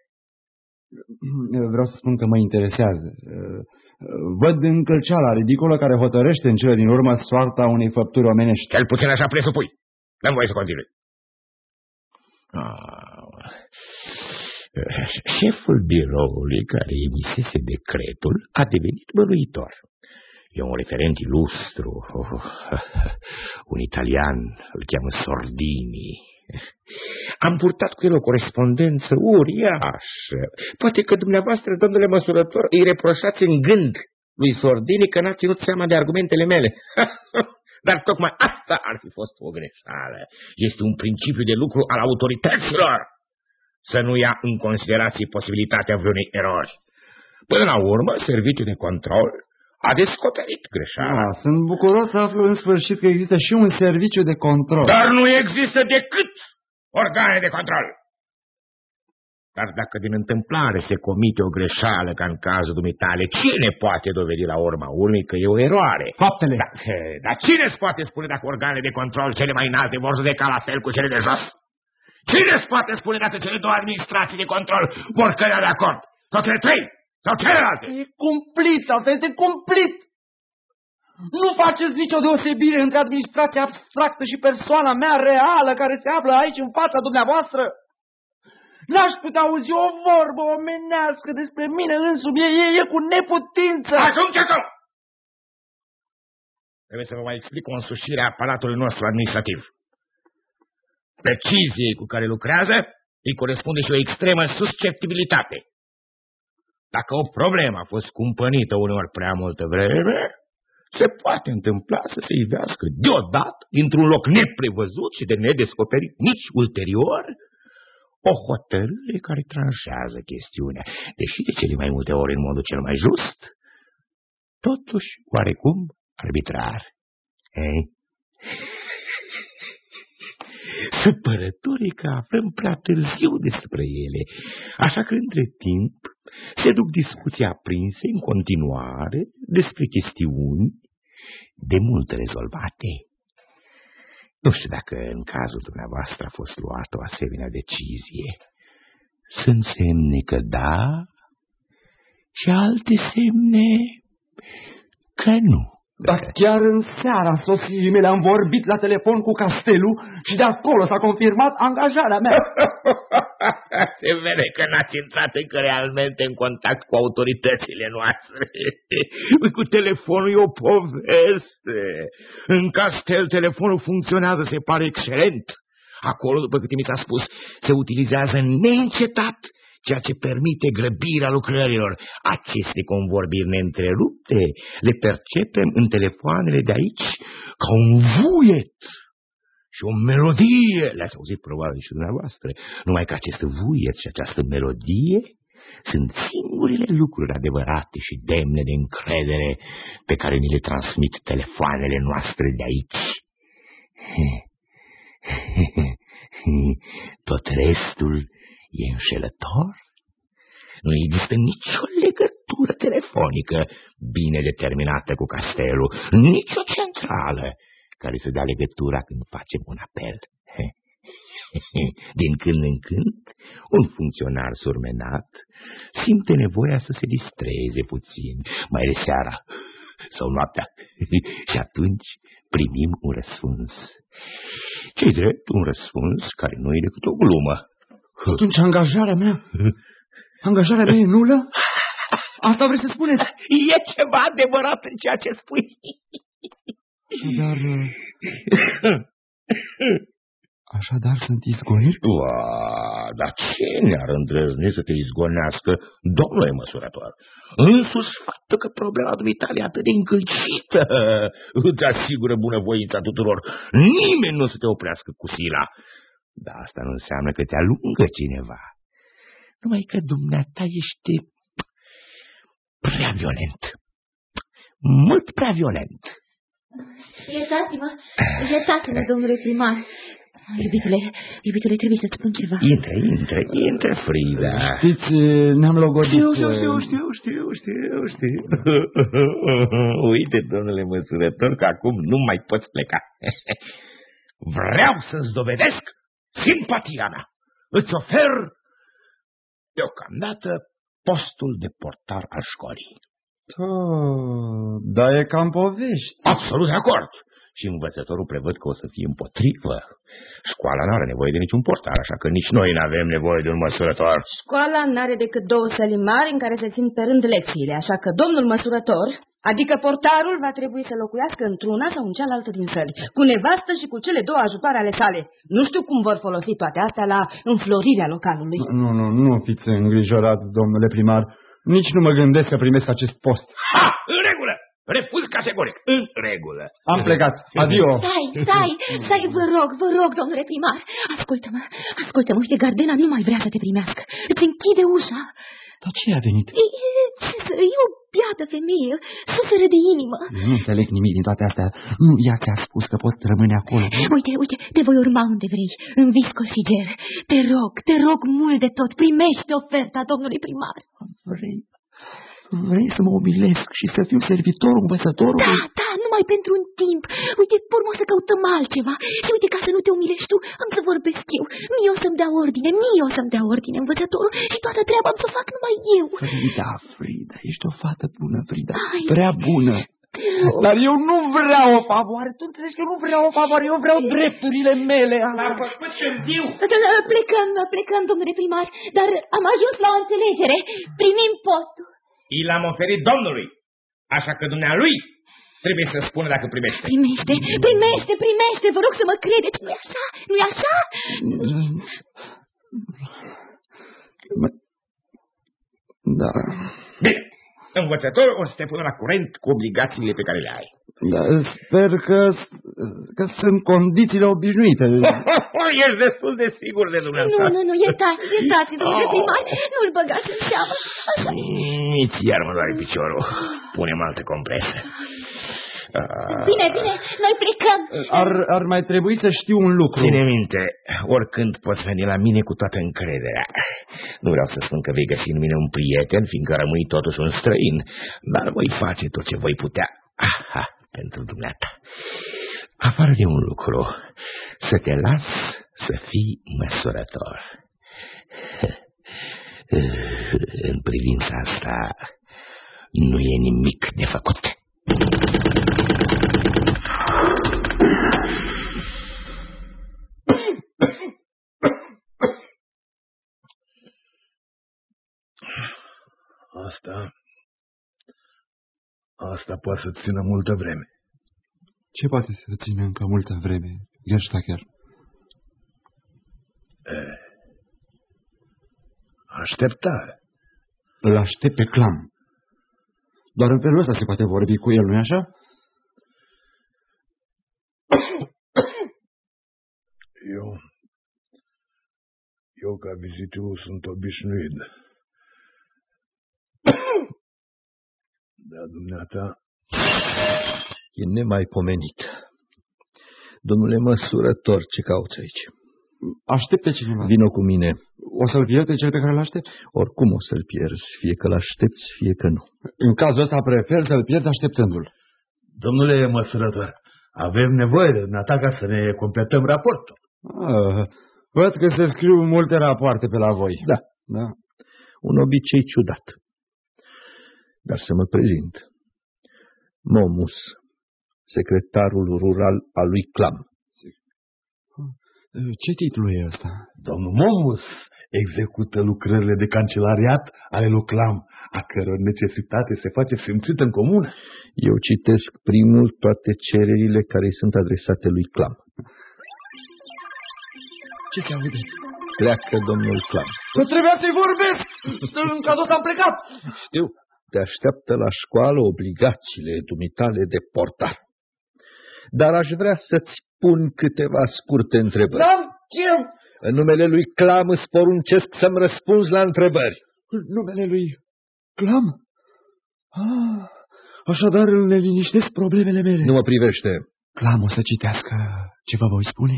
Speaker 4: Vreau să spun că mă interesează. Văd încălceala ridicolă care hotărăște în cele din urmă soarta unei făpturi omenești.
Speaker 8: Cel puțin așa presupui. Dăm voie să continui. Ah. Șeful biroului care emisese decretul a devenit băluitor. E un referent ilustru, oh, *laughs* un italian, îl cheamă Sordini. Am purtat cu el o corespondență uriașă. Poate că dumneavoastră, domnule măsurător, îi reproșați în gând lui Sordini că n-a ținut seama de argumentele mele. *laughs* Dar tocmai asta ar fi fost o greșeală. Este un principiu de lucru al autorităților să nu ia în considerație posibilitatea vreunei erori. Până la urmă, serviciul de control a descoperit greșeala.
Speaker 4: Da, sunt bucuros să aflu în sfârșit că există și un serviciu de control.
Speaker 8: Dar nu există decât organe de control. Dar dacă din întâmplare se comite o greșeală ca în cazul dumitale, cine poate dovedi la urma urmei că e o eroare?
Speaker 4: Faptele.
Speaker 8: Da, *laughs* dar cine îți poate spune dacă organele de control cele mai înalte vor judeca la fel cu cele de jos? Cine îți poate spune dacă cele două administrații de control vor cărea de acord? Sau cele trei? Sau celelalte?
Speaker 12: E cumplit, asta este cumplit! Nu faceți nicio deosebire între administrația abstractă și persoana mea reală care se află aici în fața dumneavoastră? N-aș putea auzi o vorbă omenească despre mine însumi, e, e, e cu neputință!
Speaker 8: Ajunge acolo! Trebuie să vă mai explic o însușire a palatului nostru administrativ preciziei cu care lucrează, îi corespunde și o extremă susceptibilitate. Dacă o problemă a fost cumpănită uneori prea multă vreme, se poate întâmpla să se ivească deodată, dintr-un loc neprevăzut și de nedescoperit nici ulterior, o hotărâre care tranșează chestiunea, deși de cele mai multe ori în modul cel mai just, totuși oarecum arbitrar. Ei? Supărătorii că aflăm prea târziu despre ele, așa că între timp se duc discuții aprinse în continuare despre chestiuni de mult rezolvate. Nu știu dacă în cazul dumneavoastră a fost luată o asemenea decizie. Sunt semne că da și alte semne că nu.
Speaker 12: Dar chiar în seara sosirii mele am vorbit la telefon cu Castelu și de acolo s-a confirmat angajarea mea. *laughs*
Speaker 8: Se vede că n-ați intrat încă realmente în contact cu autoritățile noastre. *laughs* Cu telefonul e o poveste. În Castel telefonul funcționează, se pare excelent. Acolo, după câte mi s-a spus, se utilizează neîncetat ceea ce permite grăbirea lucrărilor. Aceste convorbiri neîntrerupte le percepem în telefoanele de aici ca un vuiet și o melodie. Le-ați auzit probabil și dumneavoastră. Numai că acest vuiet și această melodie sunt singurele lucruri adevărate și demne de încredere pe care ni le transmit telefoanele noastre de aici. *laughs* Tot restul e înșelător. Nu există nicio legătură telefonică bine determinată cu castelul, nicio centrală care să dea legătura când facem un apel. *laughs* Din când în când, un funcționar surmenat simte nevoia să se distreze puțin, mai de seara sau noaptea, *laughs* și atunci primim un răspuns. ce drept, un răspuns care nu e decât o glumă.
Speaker 4: Atunci angajarea mea, *laughs* angajarea mea e nulă? *laughs* Asta vreți să spuneți?
Speaker 8: E ceva adevărat în ceea ce spui. *laughs*
Speaker 4: Dar... Așadar sunt izgonit?
Speaker 8: Ua, dar ce ne-ar îndrăzni să te izgonească, domnule măsurător? Însuși faptul că problema dumitale e atât de încălcită îți asigură bunăvoința tuturor. Nimeni nu să te oprească cu sila. Dar asta nu înseamnă că te alungă cineva. Numai că dumneata ești prea violent. Mult prea violent.
Speaker 10: Iertați-mă, iertați-mă, domnule primar. Iubitule, iubitule, trebuie să-ți spun ceva.
Speaker 8: Intră, intră, intră, Frida.
Speaker 4: Știți, ne-am logodit...
Speaker 8: Știu, știu, știu, știu, știu, știu, *laughs* știu. Uite, domnule măsurător, că acum nu mai poți pleca. *laughs* Vreau să-ți dovedesc simpatia mea. Îți ofer deocamdată postul de portar al școlii.
Speaker 4: Oh, da, e cam povești.
Speaker 8: Absolut de acord. Și învățătorul prevăd că o să fie împotrivă. Școala nu are nevoie de niciun portar, așa că nici noi nu avem nevoie de un măsurător.
Speaker 17: Școala nu are decât două săli mari în care se țin pe rând lecțiile, așa că domnul măsurător, adică portarul, va trebui să locuiască într-una sau în cealaltă din săli, cu nevastă și cu cele două ajutoare ale sale. Nu știu cum vor folosi toate astea la înflorirea localului.
Speaker 4: Nu, nu, nu fiți îngrijorat, domnule primar. Nici nu mă gândesc să primesc acest post.
Speaker 8: Ha! În regulă! Refuz categoric. În regulă.
Speaker 4: Am plecat. Adio.
Speaker 10: Stai, stai, stai, vă rog, vă rog, domnule primar. Ascultă-mă, ascultă-mă, uite, Gardena nu mai vrea să te primească. Îți închide ușa.
Speaker 4: Dar ce a venit?
Speaker 10: E, e o biată femeie, suferă de inimă.
Speaker 4: Nu înțeleg nimic din toate astea. Nu, ea ți-a spus că pot rămâne acolo.
Speaker 10: Uite, uite, te voi urma unde vrei, în viscol și ger. Te rog, te rog mult de tot, primește oferta domnului primar.
Speaker 4: Vrei, vrei să mă umilesc și să fiu servitorul învățătorului?
Speaker 10: Da, da, numai pentru un timp. Uite, urmă să căutăm altceva. Și uite, ca să nu te umilești tu, am să vorbesc eu. Mie o să-mi dea ordine, mie o să-mi dea ordine învățătorul și toată treaba am să o fac numai eu.
Speaker 4: Frida, Frida, ești o fată bună, Frida, Ai, prea bună. Dar eu nu vreau o favoare, tu înțelegi că eu nu vreau o favoare, eu vreau drepturile mele.
Speaker 8: L-am făcut știu.
Speaker 10: Plecăm, plecăm, domnule primar, dar am ajuns la o înțelegere. Primim postul.
Speaker 8: I l-am oferit domnului, așa că dumnealui trebuie să spună dacă primește.
Speaker 10: Primește, primește, primește, vă rog să mă credeți, nu-i așa? Nu-i așa?
Speaker 4: Da.
Speaker 8: Bine, învățătorul o să te pună la curent cu obligațiile pe care le ai.
Speaker 4: Da, sper că, că sunt condițiile obișnuite. *laughs*
Speaker 8: Ești destul de sigur de dumneavoastră.
Speaker 10: Nu, nu, nu, iertați, iertați, domnule oh. primar, nu-l băgați în seamă. Așa.
Speaker 8: Nici iar mă doare piciorul. Punem alte comprese.
Speaker 10: Bine, bine, noi plecăm.
Speaker 4: Ar, ar mai trebui să știu un lucru.
Speaker 8: Ține minte, oricând poți veni la mine cu toată încrederea. Nu vreau să spun că vei găsi în mine un prieten, fiindcă rămâi totuși un străin, dar voi face tot ce voi putea. Aha, pentru dumneata. Afară de un lucru, să te las să fii măsurător. *laughs* În privința asta nu e nimic de făcut.
Speaker 5: Asta... Asta poate să țină multă vreme.
Speaker 4: Ce poate să țină încă multă vreme, chiar?
Speaker 5: Așteptare.
Speaker 4: Îl aștept pe clam. Doar în felul ăsta se poate vorbi cu el, nu-i așa?
Speaker 5: Eu, eu ca vizitiu sunt obișnuit. Da, dumneata,
Speaker 18: E nemaipomenit. Domnule măsurător, ce cauți aici?
Speaker 4: Aștept pe cineva.
Speaker 18: Vino cu mine.
Speaker 4: O să-l pierd pe cel pe care îl aștept?
Speaker 18: Oricum o să-l pierzi, fie că l-aștepți, fie că nu.
Speaker 4: În cazul ăsta prefer să-l pierd așteptându-l.
Speaker 5: domnule măsurător, avem nevoie de dumneata ca să ne completăm raportul.
Speaker 4: Ah, văd că se scriu multe rapoarte pe la voi.
Speaker 18: Da,
Speaker 4: Da.
Speaker 18: un obicei ciudat. Dar să mă prezint. Momus, secretarul rural al lui Clam.
Speaker 4: Ce titlu e ăsta?
Speaker 5: Domnul Momus execută lucrările de cancelariat ale lui Clam, a căror necesitate se face simțită în comună.
Speaker 18: Eu citesc primul toate cererile care îi sunt adresate lui Clam.
Speaker 4: Ce se aude?
Speaker 18: Pleacă domnul Clam.
Speaker 19: Că trebuia să-i vorbesc! Încă dos am plecat!
Speaker 18: Știu, te așteaptă la școală obligațiile dumitale de portar. Dar aș vrea să-ți pun câteva scurte întrebări.
Speaker 19: N-am eu!
Speaker 18: În numele lui Clam îți poruncesc să-mi răspunzi la întrebări.
Speaker 4: Numele lui Clam? Ah, așadar îl neliniștesc problemele mele.
Speaker 18: Nu mă privește.
Speaker 4: Clam o să citească ce vă voi spune?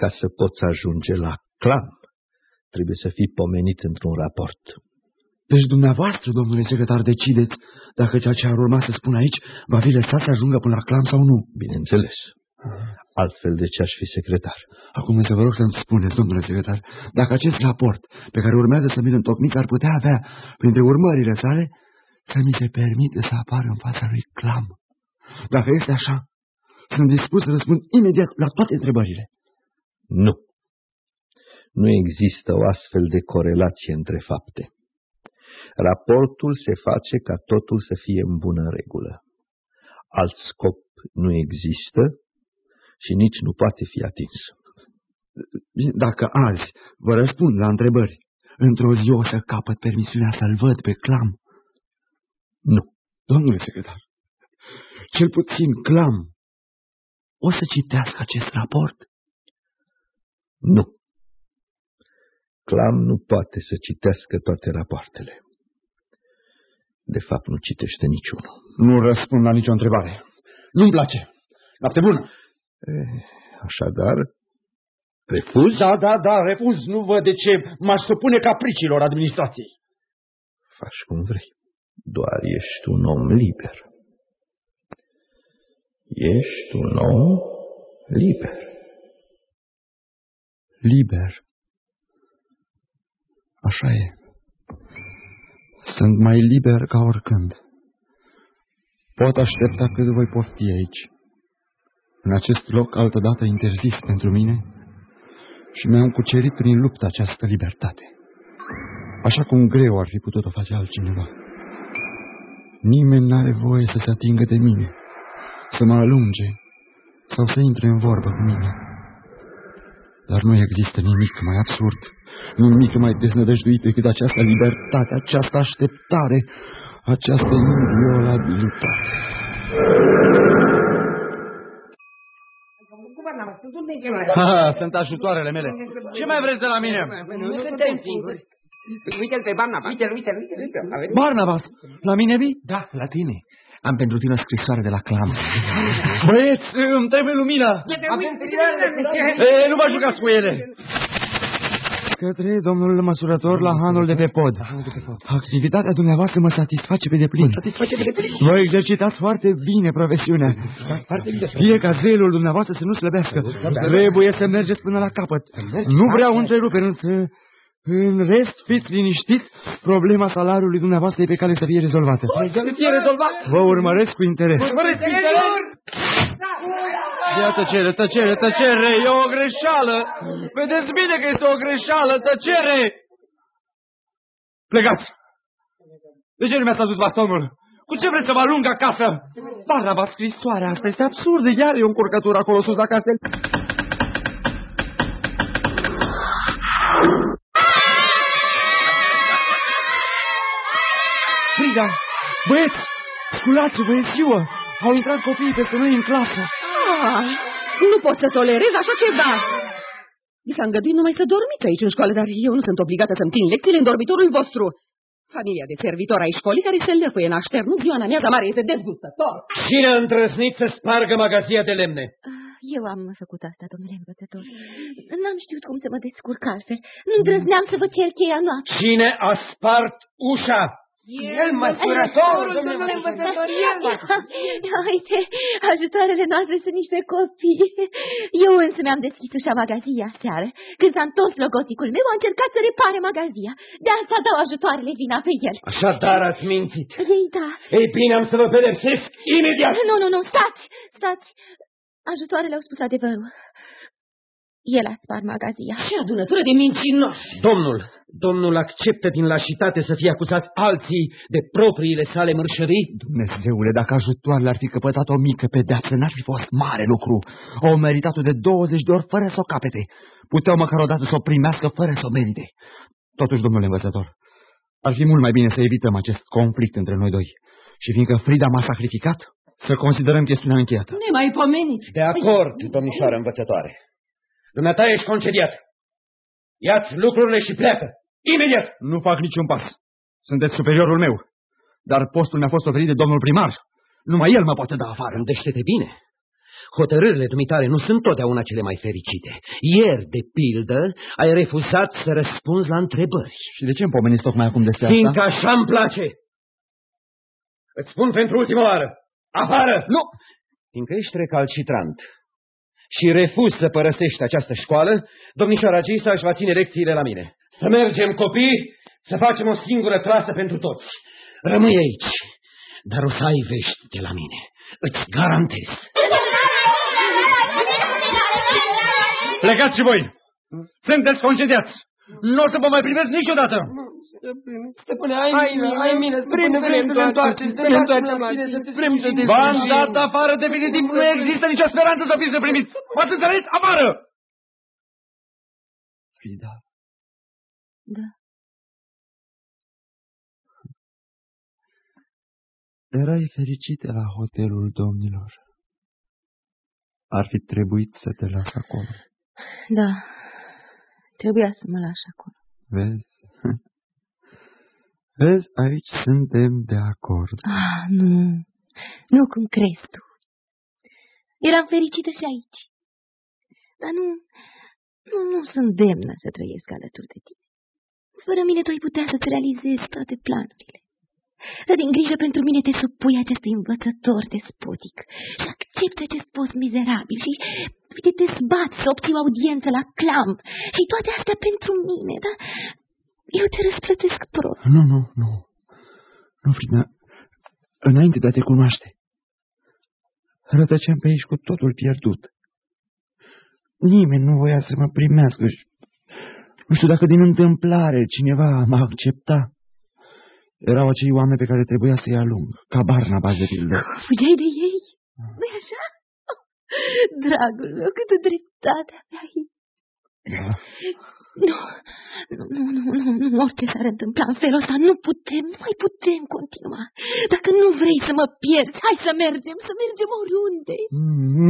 Speaker 18: Ca să poți ajunge la Clam, trebuie să fii pomenit într-un raport.
Speaker 4: Deci dumneavoastră, domnule secretar, decideți dacă ceea ce ar urma să spun aici va fi lăsat să ajungă până la clam sau nu.
Speaker 18: Bineînțeles. Altfel de ce aș fi secretar?
Speaker 4: Acum însă vă rog să-mi spuneți, domnule secretar, dacă acest raport pe care urmează să mi-l întocmiți ar putea avea, printre urmările sale, să mi se permite să apar în fața lui Clam. Dacă este așa, sunt dispus să răspund imediat la toate întrebările.
Speaker 18: Nu. Nu există o astfel de corelație între fapte. Raportul se face ca totul să fie în bună regulă. Alt scop nu există și nici nu poate fi atins.
Speaker 4: Dacă azi vă răspund la întrebări, într-o zi o să capăt permisiunea să-l văd pe Clam.
Speaker 18: Nu.
Speaker 4: Domnule secretar, cel puțin Clam o să citească acest raport?
Speaker 18: Nu. Clam nu poate să citească toate rapoartele. De fapt, nu citește niciunul.
Speaker 4: Nu răspund la nicio întrebare. Nu-mi place. Noapte bună.
Speaker 18: Eh, așadar, refuz?
Speaker 4: Da, da, da, refuz. Nu văd de ce m-aș supune capriciilor administrației.
Speaker 18: Faci cum vrei. Doar ești un om liber. Ești un om liber.
Speaker 4: Liber. Așa e. Sunt mai liber ca oricând. Pot aștepta cât voi pofti aici. În acest loc altădată interzis pentru mine și mi-am cucerit prin luptă această libertate. Așa cum greu ar fi putut-o face altcineva. Nimeni n-are voie să se atingă de mine, să mă alunge sau să intre în vorbă cu mine. Dar nu există nimic mai absurd, nimic mai deznădăjduit decât această libertate, această așteptare, această inviolabilitate. Ha, sunt ajutoarele mele. Ce mai vreți de la mine?
Speaker 7: Nu suntem singuri. Uite-l pe Barnabas. Uite-l, uite-l, uite-l. A venit?
Speaker 4: Barnabas, la mine vii?
Speaker 7: Da, la tine. Am pentru tine o scrisoare de la Clam. *laughs*
Speaker 4: Băieți, îmi trebuie lumină.
Speaker 7: Avem triare.
Speaker 4: E, nu vă jucați cu ele. Către domnul măsurător la hanul de pe pod. Activitatea dumneavoastră mă satisface pe deplin.
Speaker 7: Satisface pe deplin.
Speaker 4: Vă exercitați foarte bine profesiunea.
Speaker 7: Foarte bine.
Speaker 4: Fie ca zelul dumneavoastră să nu slăbească. Trebuie să mergeți până la capăt. Nu vreau întreruperi, însă în rest fiți liniștiți, problema salariului dumneavoastră e pe cale să fie rezolvată.
Speaker 7: Să fie rezolvat.
Speaker 4: Vă urmăresc cu interes.
Speaker 7: Urmăresc cu interes.
Speaker 4: Ia tăcere, tăcere, tăcere, e o greșeală. Vedeți bine că este o greșeală, tăcere. Plecați. De ce nu mi-ați adus bastonul? Cu ce vreți să vă alung acasă? Barnaba, scrisoarea asta este absurdă, iar e o încurcătură acolo sus acasă. Frida! Băieți! Sculați-vă, e ziua! Au intrat copiii peste noi în clasă.
Speaker 11: Ah, nu pot să tolerez așa ceva. Mi s-a îngăduit numai să dormiți aici în școală, dar eu nu sunt obligată să-mi țin lecțiile în dormitorul vostru. Familia de servitori ai școlii care se lăpăie în așternut ziua în amiaza mare este dezgustător.
Speaker 12: Cine a îndrăznit să spargă magazia de lemne?
Speaker 10: Eu am făcut asta, domnule învățător. N-am știut cum să mă descurc altfel. Nu îndrăzneam să vă cer cheia noastră.
Speaker 12: Cine a spart ușa?
Speaker 16: El, măsurătorul, domnule învățător, el.
Speaker 10: Uite, ajutoarele noastre sunt niște copii. Eu însă mi-am deschis ușa magazia seară. Când s-a întors logoticul meu, a încercat să repare magazia. De asta dau ajutoarele vina pe el.
Speaker 12: Așadar ați mințit.
Speaker 10: Ei, da.
Speaker 12: Ei bine, am să vă pedepsesc imediat.
Speaker 10: Nu, nu, nu, stați, stați. Ajutoarele au spus adevărul. El a spart magazia.
Speaker 11: Ce adunătură de mincinoși!
Speaker 12: Domnul, domnul acceptă din lașitate să fie acuzat alții de propriile sale mărșării?
Speaker 4: Dumnezeule, dacă ajutoarele ar fi căpătat o mică pedeapsă, n-ar fi fost mare lucru. Au meritat-o de 20 de ori fără să o capete. Puteau măcar odată să o primească fără să o merite. Totuși, domnule învățător, ar fi mult mai bine să evităm acest conflict între noi doi. Și fiindcă Frida m-a sacrificat, să considerăm chestiunea încheiată.
Speaker 11: Nemaipomenit.
Speaker 12: De acord, domnișoară învățătoare. Dumneata ești concediat. Ia-ți lucrurile și pleacă. Imediat!
Speaker 4: Nu fac niciun pas. Sunteți superiorul meu. Dar postul mi-a fost oferit de domnul primar. Numai el mă poate da afară.
Speaker 12: Gândește-te bine. Hotărârile dumitare nu sunt totdeauna cele mai fericite. Ieri, de pildă, ai refuzat să răspunzi la întrebări.
Speaker 4: Și de ce îmi pomeniți tocmai acum despre asta?
Speaker 12: Fiindcă așa îmi place. Îți spun pentru ultima oară. Afară!
Speaker 4: Nu!
Speaker 12: Fiindcă ești recalcitrant și refuz să părăsești această școală, domnișoara Gisa își va ține lecțiile la mine. Să mergem, copii, să facem o singură clasă pentru toți. Rămâi aici, dar o să ai vești de la mine. Îți garantez.
Speaker 4: Plecați și voi! Sunteți concediați! Nu o să vă mai primesc niciodată!
Speaker 16: Stăpâne, ai, ai mine, ai mine, vrem, vrem să ne întoarcem, să ne întoarcem la tine, vrem să te
Speaker 4: V-am dat afară definitiv, nu există nicio speranță să fiți primiți. M-ați înțeles? Afară! Frida.
Speaker 10: Da.
Speaker 4: Erai fericită la hotelul domnilor. Ar fi trebuit să te las acolo.
Speaker 10: Da, trebuia să mă lași acolo.
Speaker 4: Vezi? *laughs* Vezi, aici suntem de acord.
Speaker 10: Ah, nu, nu cum crezi tu. Eram fericită și aici. Dar nu, nu, nu sunt demnă să trăiesc alături de tine. Fără mine tu ai putea să-ți realizezi toate planurile. Dar din grijă pentru mine te supui acestui învățător despotic și accepti acest post mizerabil și uite, te zbați să obții audiență la clam și toate astea pentru mine, da? Eu te răsplătesc prost.
Speaker 4: Nu, nu, nu. Nu, Frida, înainte de a te cunoaște, rătăceam pe aici cu totul pierdut. Nimeni nu voia să mă primească și nu știu dacă din întâmplare cineva m-a acceptat. Erau acei oameni pe care trebuia să-i alung, ca Barnabas de pildă.
Speaker 10: Fugeai de ei? nu așa? Dragul meu, câtă dreptate aveai.
Speaker 4: Da.
Speaker 10: Nu, nu, nu, nu, nu, orice s-ar întâmpla în felul ăsta, nu putem, nu mai putem continua. Dacă nu vrei să mă pierzi, hai să mergem, să mergem oriunde.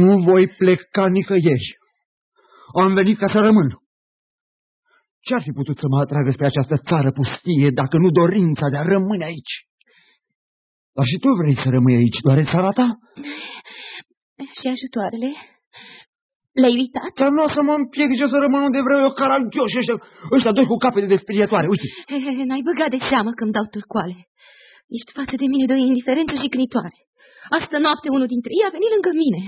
Speaker 4: Nu voi pleca nicăieri. Am venit ca să rămân. Ce-ar fi putut să mă atragă spre această țară pustie dacă nu dorința de a rămâne aici? Dar și tu vrei să rămâi aici, doar în țara ta?
Speaker 10: Și ajutoarele? Le-ai uitat?
Speaker 4: Dar nu o să mă împiedice să rămân unde vreau eu, caragioși ăștia, ăștia doi cu capete de sperietoare, uite. *laughs*
Speaker 10: N-ai băgat de seamă când dau turcoale. Ești față de mine de o indiferență jignitoare. Astă noapte unul dintre ei a venit lângă mine.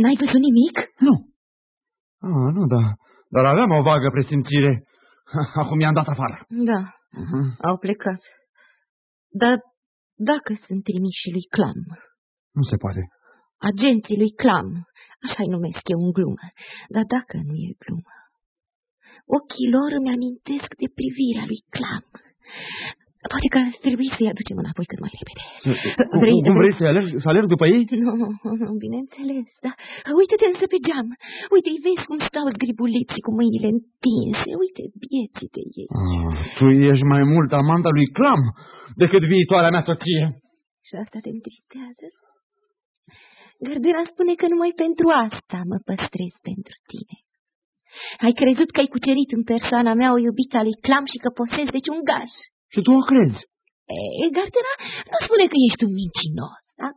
Speaker 10: N-ai văzut nimic?
Speaker 4: Nu. Ah, nu, da. Dar aveam o vagă presimțire. *laughs* Acum i-am dat afară.
Speaker 10: Da, uh -huh. au plecat. Dar dacă sunt trimiși lui Clam?
Speaker 4: Nu se poate.
Speaker 10: Agenții lui Clam, așa-i numesc eu în glumă, dar dacă nu e glumă. Ochii lor îmi amintesc de privirea lui Clam. Poate că ar trebui să-i aducem înapoi cât mai repede.
Speaker 4: Vrei, cum vrei să alerg, să alerg după ei?
Speaker 10: Nu, nu, bineînțeles, da. Uite-te însă pe geam. Uite-i vezi cum stau zgribuliți și cu mâinile întinse. Uite vieții de ei.
Speaker 4: Ah, tu ești mai mult amanta lui Clam decât viitoarea mea soție.
Speaker 10: Și asta te întristează? Gardera spune că numai pentru asta mă păstrez pentru tine. Ai crezut că ai cucerit în persoana mea o iubită a lui Clam și că posezi deci un gaj.
Speaker 4: Și tu o crezi?
Speaker 10: E, Gardera nu spune că ești un mincinos, da?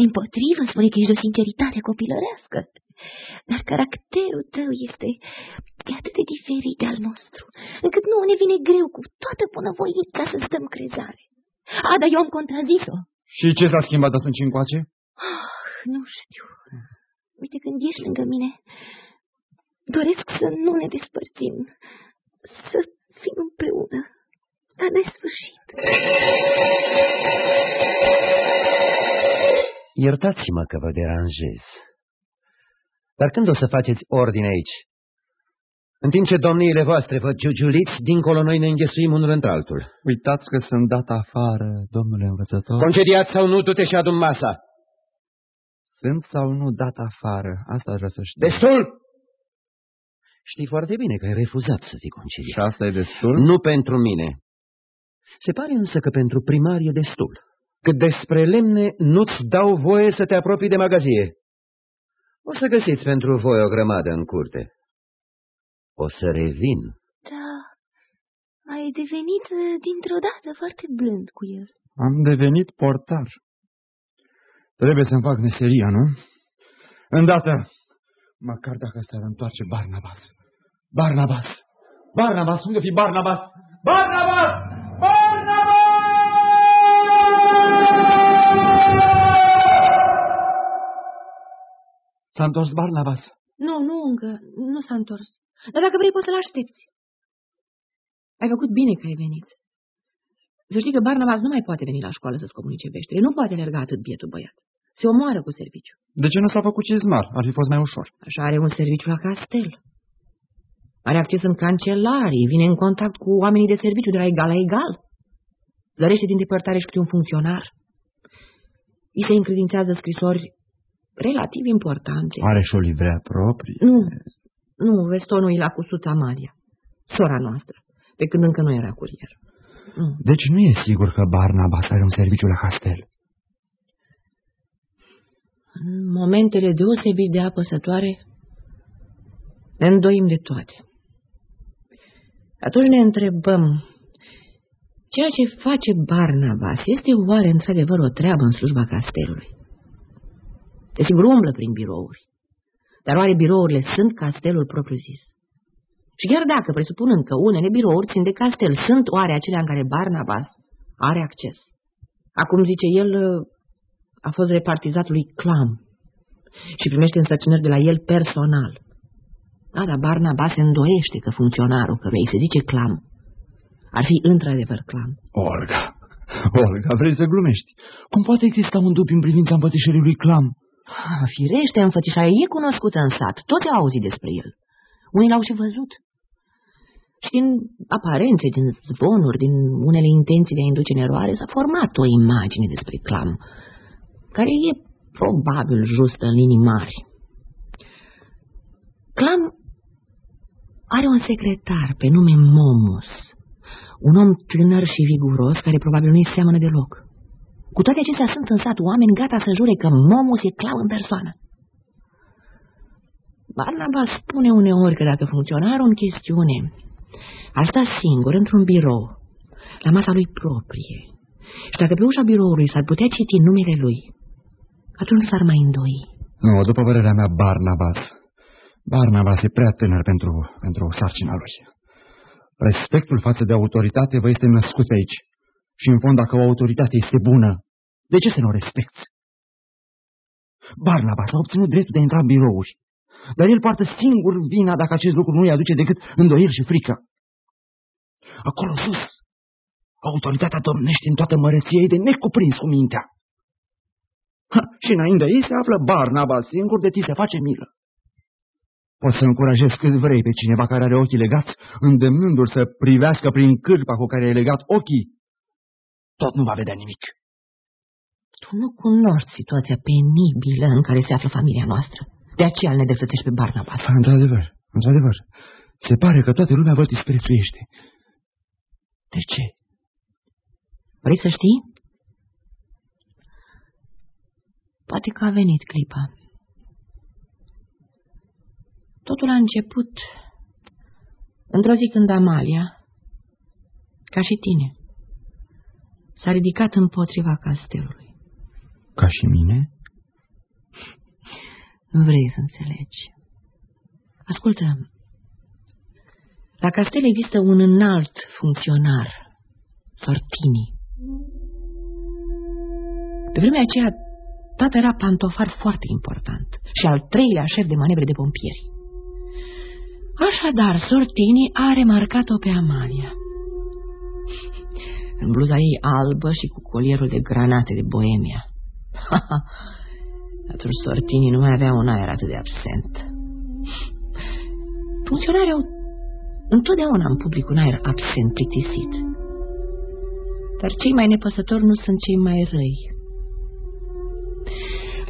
Speaker 10: Din potrivă spune că ești de sinceritate copilărească. Dar caracterul tău este e atât de diferit de al nostru, încât nu ne vine greu cu toată bunăvoința să stăm crezare. A, dar eu am contrazis-o.
Speaker 4: Și ce s-a schimbat atunci încoace?
Speaker 10: Oh, nu știu. Uite, când ești lângă mine, doresc să nu ne despărțim, să fim împreună, la nesfârșit.
Speaker 12: Iertați-mă că vă deranjez. Dar când o să faceți ordine aici? În timp ce domniile voastre vă giugiuliți, dincolo noi ne înghesuim unul într-altul.
Speaker 4: Uitați că sunt dat afară, domnule învățător.
Speaker 12: Concediat sau nu, du-te și adu masa.
Speaker 4: Sunt sau nu dat afară? Asta vreau să știu.
Speaker 12: Destul! Știi foarte bine că ai refuzat să fii concediat.
Speaker 4: Și asta e destul?
Speaker 12: Nu pentru mine. Se pare însă că pentru primar e destul. Cât despre lemne, nu-ți dau voie să te apropii de magazie. O să găsiți pentru voi o grămadă în curte. O să revin.
Speaker 10: Da, ai devenit uh, dintr-o dată foarte blând cu el.
Speaker 4: Am devenit portar. Trebuie să-mi fac meseria, nu? Îndată, măcar dacă s-ar întoarce Barnabas. Barnabas! Barnabas! Unde fi Barnabas? Barnabas! S-a întors Barnabas.
Speaker 20: Nu, nu încă, nu s-a întors. Dar dacă vrei, poți să-l aștepți. Ai făcut bine că ai venit. Să știi că Barnabas nu mai poate veni la școală să-ți comunice veștile. Nu poate alerga atât bietul băiat. Se omoară cu serviciu.
Speaker 4: De ce nu s-a făcut cizmar? Ar fi fost mai ușor.
Speaker 20: Așa are un serviciu la castel. Are acces în cancelarii, vine în contact cu oamenii de serviciu de la egal la egal. Zărește din depărtare și câte un funcționar. Îi se încredințează scrisori relativ importante.
Speaker 4: Are și o livrea proprie?
Speaker 20: Nu, nu, vestonul e la cusuța Maria, sora noastră, pe când încă nu era curier. Nu.
Speaker 4: Deci nu e sigur că Barnabas are un serviciu la castel.
Speaker 20: În momentele deosebit de apăsătoare, ne îndoim de toate. Atunci ne întrebăm, ceea ce face Barnabas este oare într-adevăr o treabă în slujba castelului? Desigur, umblă prin birouri. Dar oare birourile sunt castelul propriu-zis? Și chiar dacă, presupunând că unele birouri țin de castel, sunt oare acelea în care Barnabas are acces? Acum, zice el, a fost repartizat lui Clam și primește însărcinări de la el personal. Da, dar Barnabas se îndoiește că funcționarul căruia se zice Clam ar fi într-adevăr Clam.
Speaker 4: Olga, Olga, vrei să glumești? Cum poate exista un dubiu în privința împățișării lui Clam?
Speaker 20: Ah, firește, înfățișarea e cunoscută în sat. Toți au auzit despre el. Unii l-au și văzut. Și din aparențe, din zvonuri, din unele intenții de a induce în eroare, s-a format o imagine despre clam, care e probabil justă în linii mari. Clam are un secretar pe nume Momus, un om tânăr și viguros care probabil nu-i seamănă deloc. Cu toate acestea sunt în sat oameni gata să jure că Momus e clau în persoană. Barnaba spune uneori că dacă funcționarul în chestiune ar sta singur într-un birou, la masa lui proprie, și dacă pe ușa biroului s-ar putea citi numele lui, atunci s-ar mai îndoi.
Speaker 4: Nu, după părerea mea, Barnabas. Barnabas e prea tânăr pentru, pentru sarcina lui. Respectul față de autoritate vă este născut aici. Și în fond, dacă o autoritate este bună, de ce să nu o respecti? Barnabas a obținut dreptul de a intra în birouri, dar el poartă singur vina dacă acest lucru nu îi aduce decât îndoieli și frică. Acolo sus, autoritatea domnește în toată măreția ei de necuprins cu mintea. Ha, și înainte ei se află Barnabas singur de ti se face milă. Poți să încurajezi cât vrei pe cineva care are ochii legați, îndemnându-l să privească prin cârpa cu care ai legat ochii tot nu va vedea nimic.
Speaker 20: Tu nu cunoști situația penibilă în care se află familia noastră. De aceea îl nedreptățești pe Barnabas.
Speaker 4: Într-adevăr, într-adevăr. Se pare că toată lumea vă disprețuiește. De ce?
Speaker 20: Vrei să știi? Poate că a venit clipa. Totul a început într-o zi când Amalia, ca și tine, s-a ridicat împotriva castelului.
Speaker 4: Ca și mine?
Speaker 20: Nu vrei să înțelegi. Ascultă, la castel există un înalt funcționar, Sortini. Pe vremea aceea, tata era pantofar foarte important și al treilea șef de manevre de pompieri. Așadar, Sortini a remarcat-o pe Amalia. În bluza ei albă și cu colierul de granate de Boemia. *laughs* Atunci Sortini nu mai avea un aer atât de absent. Funcționarii au întotdeauna în public un aer absent, plictisit. Dar cei mai nepăsători nu sunt cei mai răi.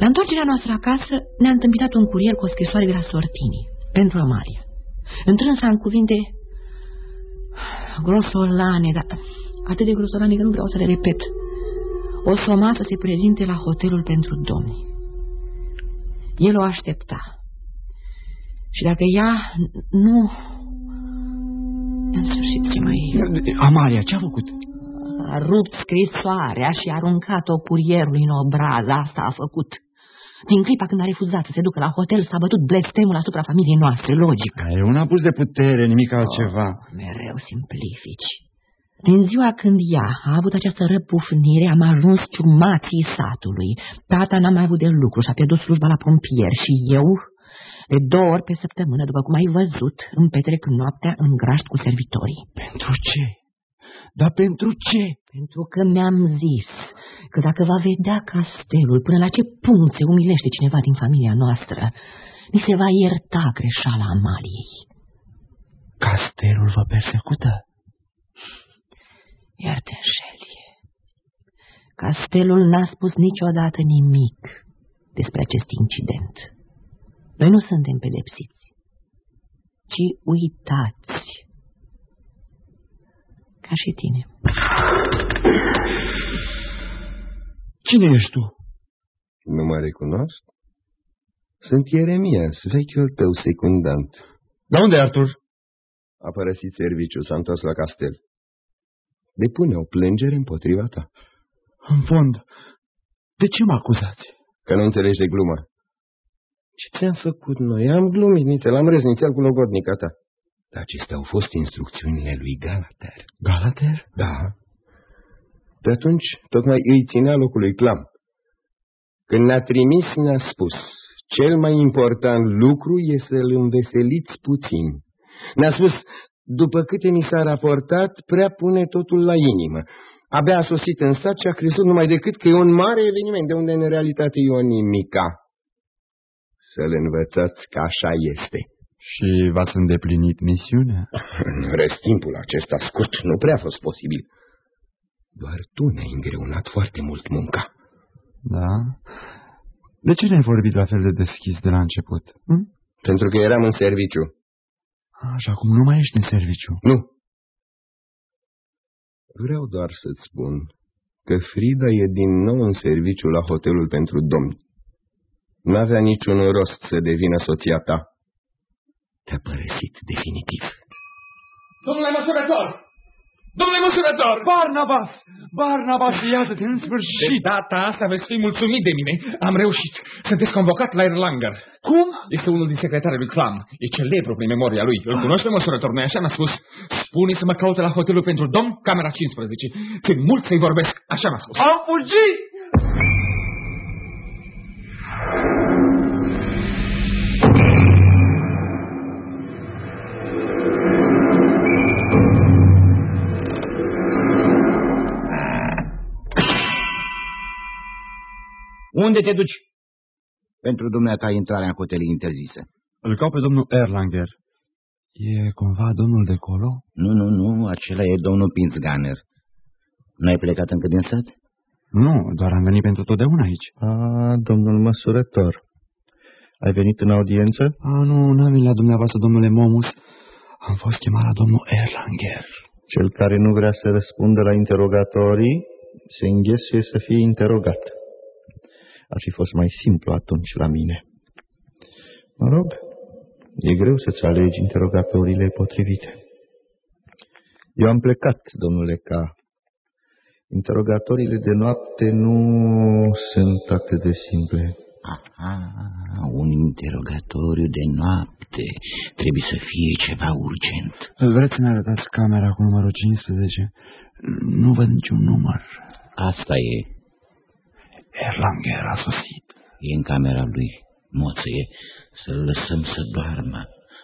Speaker 20: La întoarcerea noastră acasă ne-a întâmpinat un curier cu o scrisoare de la Sortini, pentru Amalia. Întrânsa în cuvinte grosolane, dar atât de grosolane că nu vreau să le repet. O soma să se prezinte la hotelul pentru domni. El o aștepta. Și dacă ea nu... În sfârșit, ce mai...
Speaker 4: Amalia, ce-a făcut?
Speaker 20: A rupt scrisoarea și a aruncat-o curierului în obraz. Asta a făcut. Din clipa când a refuzat să se ducă la hotel, s-a bătut blestemul asupra familiei noastre, logic.
Speaker 4: E un abuz de putere, nimic altceva. Oh,
Speaker 20: mereu simplifici. Din ziua când ea a avut această răpufnire, am ajuns ciumații satului. Tata n-a mai avut de lucru și a pierdut slujba la pompier și eu, de două ori pe săptămână, după cum ai văzut, îmi petrec noaptea în graști cu servitorii.
Speaker 4: Pentru ce? Dar pentru ce?
Speaker 20: Pentru că mi-am zis că dacă va vedea castelul până la ce punct se umilește cineva din familia noastră, mi se va ierta greșeala Amaliei.
Speaker 4: Castelul vă persecută?
Speaker 20: Iar te înșeli. Castelul n-a spus niciodată nimic despre acest incident. Noi nu suntem pedepsiți, ci uitați, ca și tine.
Speaker 4: Cine ești tu?
Speaker 21: Nu mă recunosc? Sunt Ieremias, vechiul tău secundant.
Speaker 4: De unde, Artur?
Speaker 21: A părăsit serviciu, s-a întors la castel depune o plângere împotriva ta.
Speaker 4: În fond, de ce mă acuzați?
Speaker 21: Că nu înțelegi de glumă. Ce ți-am făcut noi? Am glumit, nițel, am răznițel cu logodnica ta. Dar acestea au fost instrucțiunile lui Galater.
Speaker 4: Galater?
Speaker 21: Da. De atunci, tocmai îi ținea locului clam. Când ne-a trimis, ne-a spus, cel mai important lucru e să-l înveseliți puțin. Ne-a spus, după câte mi s-a raportat, prea pune totul la inimă. Abia a sosit în sat și a crezut numai decât că e un mare eveniment, de unde în realitate e o nimica. Să-l învățați că așa este.
Speaker 4: Și v-ați îndeplinit misiunea?
Speaker 21: În restimpul acesta scurt nu prea a fost posibil. Doar tu ne-ai îngreunat foarte mult munca.
Speaker 4: Da? De ce ne-ai vorbit la fel de deschis de la început? Hm?
Speaker 21: Pentru că eram în serviciu.
Speaker 4: Așa cum nu mai ești în serviciu.
Speaker 21: Nu. Vreau doar să-ți spun că Frida e din nou în serviciu la hotelul pentru domni. N-avea niciun rost să devină soția ta. Te-a părăsit definitiv.
Speaker 7: Domnule măsurător! Domnule măsurător!
Speaker 4: Barnabas! Barnabas, iată-te în sfârșit!
Speaker 7: De data asta veți fi mulțumit de mine. Am reușit. Sunteți convocat la Erlanger.
Speaker 4: Cum?
Speaker 7: Este unul din secretarii lui Clam. E celebru prin memoria lui. Îl cunoaște măsurător, nu așa mi-a spus. Spune să mă caute la hotelul pentru domn, camera 15. Când mult să-i vorbesc, așa mi-a spus.
Speaker 4: Am fugit!
Speaker 14: Unde te duci? Pentru dumneata intrarea în hotelii interzise.
Speaker 4: Îl caut pe domnul Erlanger. E cumva domnul de colo?
Speaker 14: Nu, nu, nu, acela e domnul Pinzganer. N-ai plecat încă din sat?
Speaker 4: Nu, doar am venit pentru totdeauna aici.
Speaker 18: A, domnul măsurător. Ai venit în audiență?
Speaker 4: A, nu, n-am venit la dumneavoastră, domnule Momus. Am fost chemat la domnul Erlanger.
Speaker 18: Cel care nu vrea să răspundă la interogatorii se înghesuie să fie interogat. Ar fi fost mai simplu atunci la mine. Mă rog, e greu să-ți alegi interogatoriile potrivite. Eu am plecat, domnule K. Interogatoriile de noapte nu sunt atât de simple.
Speaker 14: Aha, un interogatoriu de noapte. Trebuie să fie ceva urgent.
Speaker 4: Vreți să ne arătați camera cu numărul 15? Nu văd niciun număr.
Speaker 14: Asta e.
Speaker 4: Erlanger a sosit.
Speaker 14: E în camera lui. Moție, să-l lăsăm să doarmă.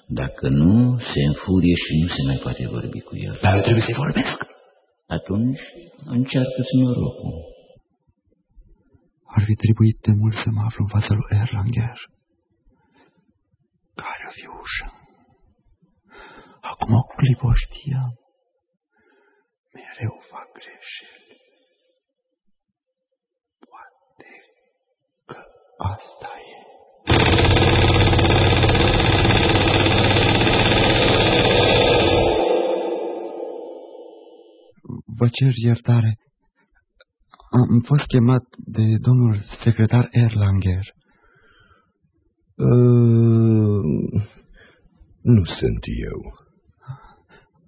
Speaker 14: Dacă nu, se înfurie și nu se mai poate vorbi cu el.
Speaker 4: Dar trebuie să-i vorbesc.
Speaker 14: Atunci încearcă-ți norocul.
Speaker 4: Ar fi trebuit de mult să mă aflu în fața lui Erlanger. Care o fi ușa? Acum o clipă o știam. Mereu fac greșeli. Poate că asta e. Vă cer iertare. Am fost chemat de domnul secretar Erlanger.
Speaker 22: Uh, nu sunt eu.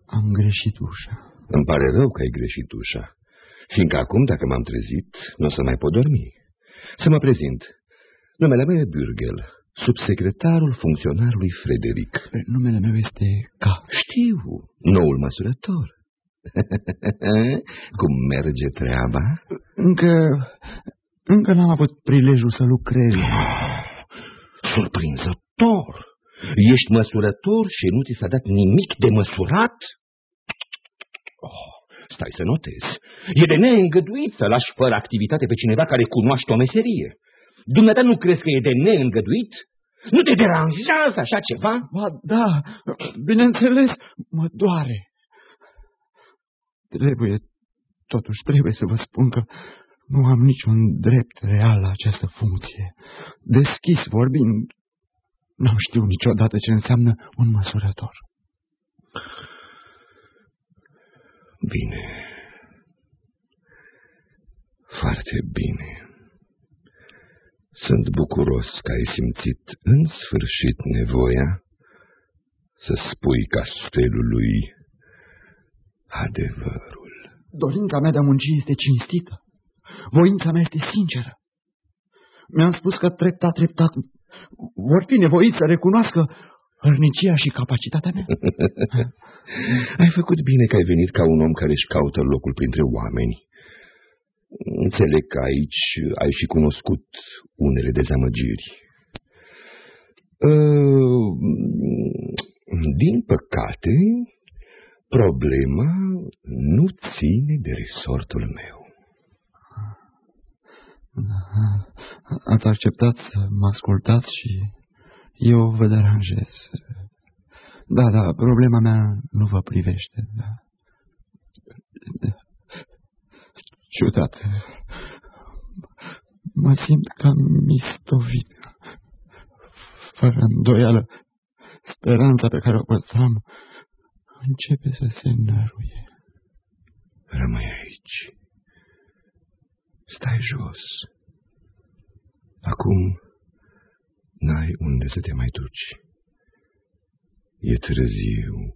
Speaker 4: Am greșit ușa.
Speaker 22: Îmi pare rău că ai greșit ușa, fiindcă acum, dacă m-am trezit, nu o să mai pot dormi. Să mă prezint. Numele meu e Bürgel, subsecretarul funcționarului Frederic.
Speaker 4: Numele meu este K.
Speaker 22: Știu, noul măsurător. *laughs* Cum merge treaba?
Speaker 4: Încă... încă n-am avut prilejul să lucrez. *sighs*
Speaker 22: Surprinzător! Ești măsurător și nu ți s-a dat nimic de măsurat? Oh, stai să notezi. E de neîngăduit să lași fără activitate pe cineva care cunoaște o meserie. Dumneata nu crezi că e de neîngăduit? Nu te deranjează așa ceva?
Speaker 4: Ba, da, bineînțeles, mă doare. Trebuie, totuși trebuie să vă spun că nu am niciun drept real la această funcție. Deschis vorbind, n-am știut niciodată ce înseamnă un măsurător.
Speaker 22: Bine. Foarte bine. Sunt bucuros că ai simțit în sfârșit nevoia să spui castelului adevărul.
Speaker 4: Dorința mea de a munci este cinstită. Voința mea este sinceră. Mi-am spus că treptat, treptat vor fi nevoiți să recunoască hărnicia și capacitatea mea. *laughs*
Speaker 22: ai făcut bine că ai venit ca un om care își caută locul printre oameni. Înțeleg că aici ai și cunoscut unele dezamăgiri. Uh, din păcate, problema nu ține de resortul meu.
Speaker 4: Ați acceptat să mă ascultați și eu vă deranjez. Da, da, problema mea nu vă privește. Da. Da. Ciudat. Mă simt ca mistovit. Fără îndoială, speranța pe care o păstram începe să se năruie.
Speaker 22: Rămâi aici. Stai jos. Acum n-ai unde să te mai duci. E târziu.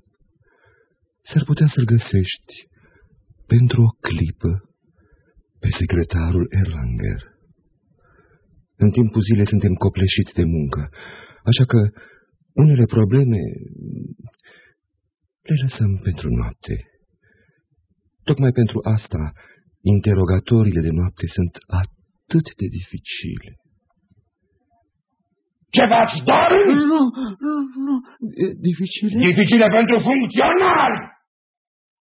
Speaker 22: S-ar putea să-l găsești pentru o clipă pe secretarul Erlanger. În timpul zilei suntem copleșiți de muncă, așa că unele probleme le lăsăm pentru noapte. Tocmai pentru asta, interogatoriile de noapte sunt atât de dificile.
Speaker 8: Ce faci, dormi?
Speaker 4: Nu, nu, nu, dificile?
Speaker 8: Dificile pentru funcționari!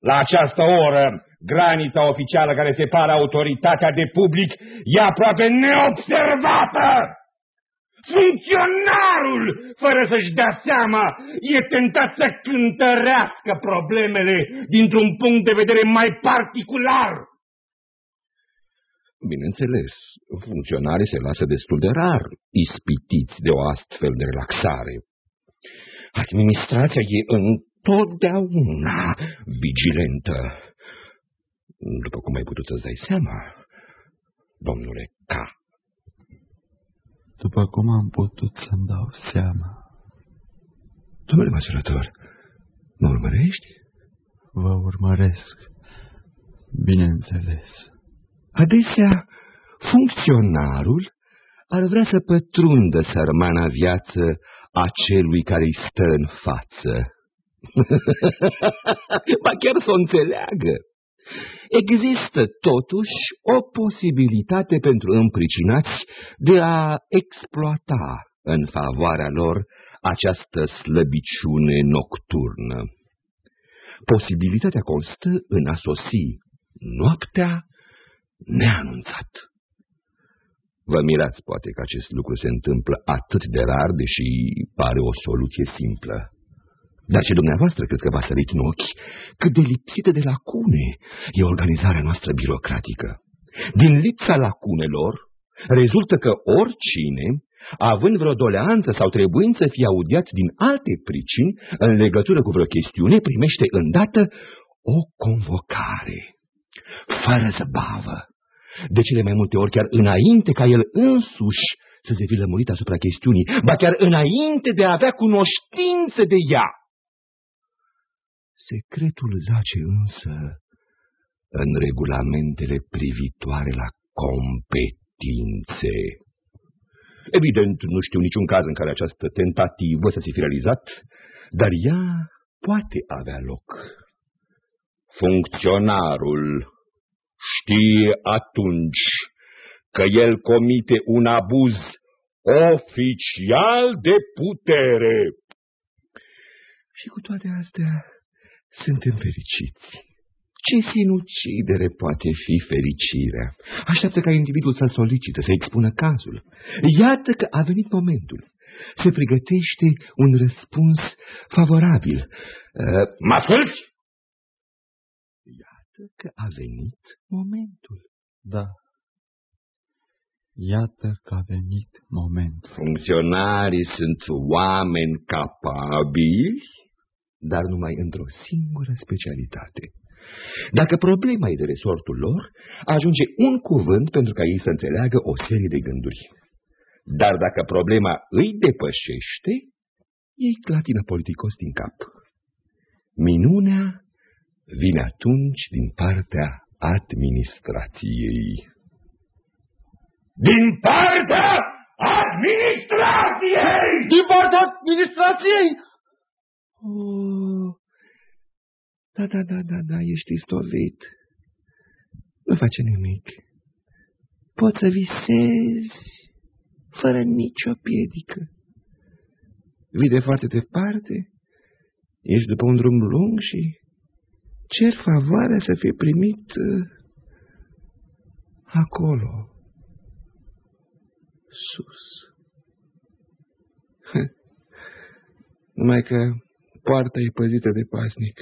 Speaker 8: La această oră, granița oficială care separă autoritatea de public e aproape neobservată! Funcționarul, fără să-și dea seama, e tentat să cântărească problemele dintr-un punct de vedere mai particular.
Speaker 22: Bineînțeles, funcționarii se lasă destul de rar ispitiți de o astfel de relaxare. Administrația e întotdeauna vigilentă. După cum ai putut să-ți dai seama, domnule K.
Speaker 4: După cum am putut să-mi dau seama.
Speaker 22: Domnule măsurător, mă urmărești?
Speaker 4: Vă urmăresc, bineînțeles.
Speaker 22: Adesea, funcționarul ar vrea să pătrundă sărmana viață a celui care îi stă în față. *laughs* ba chiar să o înțeleagă. Există totuși o posibilitate pentru împricinați de a exploata în favoarea lor această slăbiciune nocturnă. Posibilitatea constă în a sosi noaptea neanunțat. Vă mirați poate că acest lucru se întâmplă atât de rar, deși pare o soluție simplă. Dar și dumneavoastră cred că v-a sărit în ochi cât de lipsită de lacune e organizarea noastră birocratică. Din lipsa lacunelor rezultă că oricine, având vreo doleanță sau trebuind să fie audiat din alte pricini în legătură cu vreo chestiune, primește îndată o convocare, fără zăbavă, de cele mai multe ori chiar înainte ca el însuși să se fi lămurit asupra chestiunii, ba chiar înainte de a avea cunoștință de ea. Secretul zace însă în regulamentele privitoare la competințe. Evident, nu știu niciun caz în care această tentativă să se fi realizat, dar ea poate avea loc. Funcționarul știe atunci că el comite un abuz oficial de putere. Și cu toate astea suntem fericiți. Ce sinucidere poate fi fericirea? Așteaptă ca individul să-l solicite, să expună cazul. Iată că a venit momentul. Se pregătește un răspuns favorabil. Uh, mă asculți? Iată că a venit momentul.
Speaker 4: Da. Iată că a venit momentul.
Speaker 22: Funcționarii sunt oameni capabili dar numai într-o singură specialitate. Dacă problema e de resortul lor, ajunge un cuvânt pentru ca ei să înțeleagă o serie de gânduri. Dar dacă problema îi depășește, ei clatină politicos din cap. Minunea vine atunci din partea administrației. Din partea administrației!
Speaker 12: Din partea administrației?
Speaker 22: Oh, da, da, da, da, da, ești istovit. Nu face nimic. Poți să visezi fără nicio piedică. Vii de foarte departe, ești după un drum lung și cer favoarea să fie primit uh, acolo, sus. *laughs* Numai că Poarta e păzită de pasnic.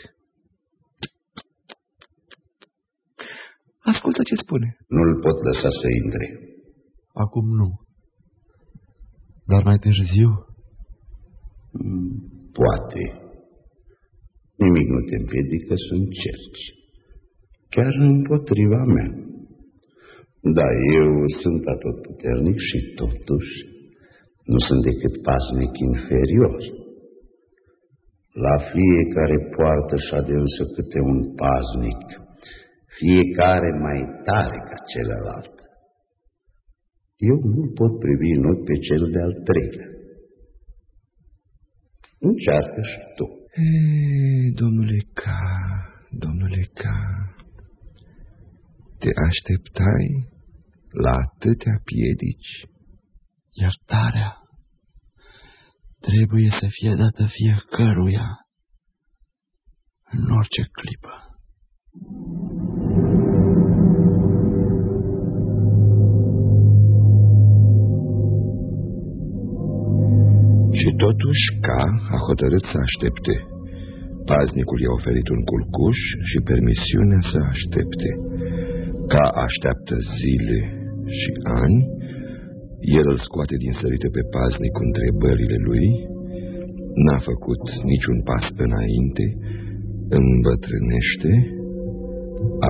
Speaker 22: Ascultă ce spune.
Speaker 14: Nu-l pot lăsa să intre.
Speaker 4: Acum nu. Dar mai târziu?
Speaker 14: Mm, poate. Nimic nu te împiedică să încerci. Chiar împotriva mea. Da, eu sunt atotputernic și totuși nu sunt decât pasnic inferior. La fiecare poartă și însă câte un paznic, fiecare mai tare ca celălalt. Eu nu pot privi în ochi pe cel de-al treilea. Încearcă și tu.
Speaker 22: Ei, domnule K, domnule K, te așteptai la atâtea piedici?
Speaker 4: Iertarea trebuie să fie dată fiecăruia în orice clipă.
Speaker 22: Și totuși ca a hotărât să aștepte. Paznicul i-a oferit un culcuș și permisiunea să aștepte. Ca așteaptă zile și ani, el îl scoate din sărite pe paznic cu întrebările lui, n-a făcut niciun pas înainte, îmbătrânește,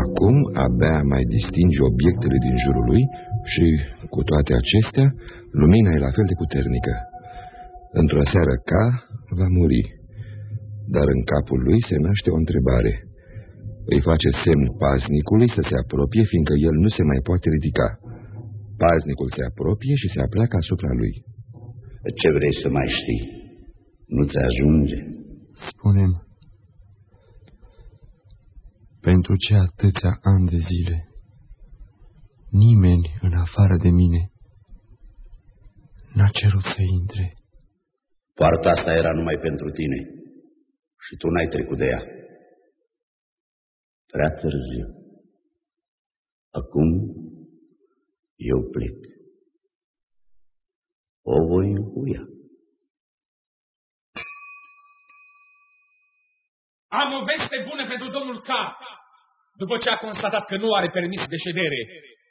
Speaker 22: acum abia mai distinge obiectele din jurul lui și, cu toate acestea, lumina e la fel de puternică. Într-o seară ca va muri, dar în capul lui se naște o întrebare. Îi face semn paznicului să se apropie, fiindcă el nu se mai poate ridica. Paznicul se apropie și se apleacă asupra lui.
Speaker 14: Ce vrei să mai știi? Nu ți ajunge?
Speaker 4: Spunem, pentru ce atâția ani de zile, nimeni în afară de mine n-a cerut să intre.
Speaker 14: Poarta asta era numai pentru tine și tu n-ai trecut de ea. Prea târziu. Acum eu plec. O voi încuia.
Speaker 23: Am o veste bună pentru domnul K. După ce a constatat că nu are permis de ședere,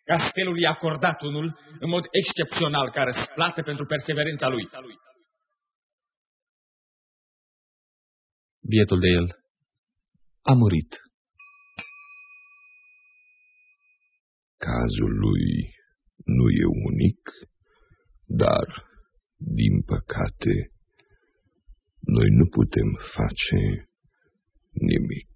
Speaker 23: castelul i-a acordat unul în mod excepțional ca răsplată pentru perseverența lui.
Speaker 22: Bietul de el a murit. Cazul lui nu e unic, dar, din păcate, noi nu putem face nimic.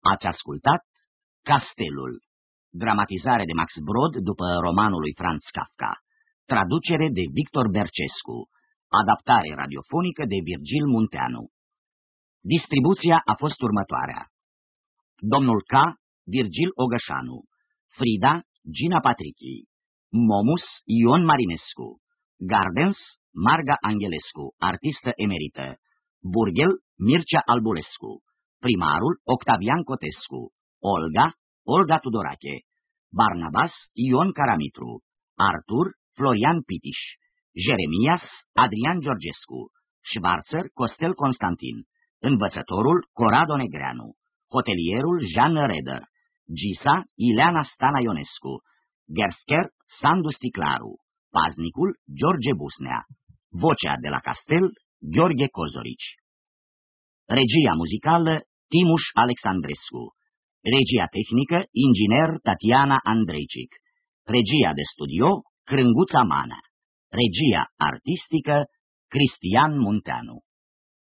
Speaker 24: Ați ascultat Castelul, dramatizare de Max Brod după romanul lui Franz Kafka, traducere de Victor Bercescu, adaptare radiofonică de Virgil Munteanu. Distribuția a fost următoarea. Domnul K. Virgil Ogășanu, Frida Gina Patrichi, Momus Ion Marinescu, Gardens Marga Angelescu, artistă emerită, Burghel Mircea Albulescu, primarul Octavian Cotescu, Olga Olga Tudorache, Barnabas Ion Caramitru, Artur Florian Pitiș, Jeremias Adrian Georgescu, Schwarzer Costel Constantin, învățătorul Corado Negreanu, hotelierul Jean Reder, Gisa Ileana Stana Ionescu, Gersker Sandu Sticlaru, paznicul George Busnea, vocea de la castel Gheorghe Cozorici. Regia muzicală Timuș Alexandrescu, regia tehnică inginer Tatiana Andreicic, regia de studio Crânguța Mana, regia artistică Cristian Munteanu.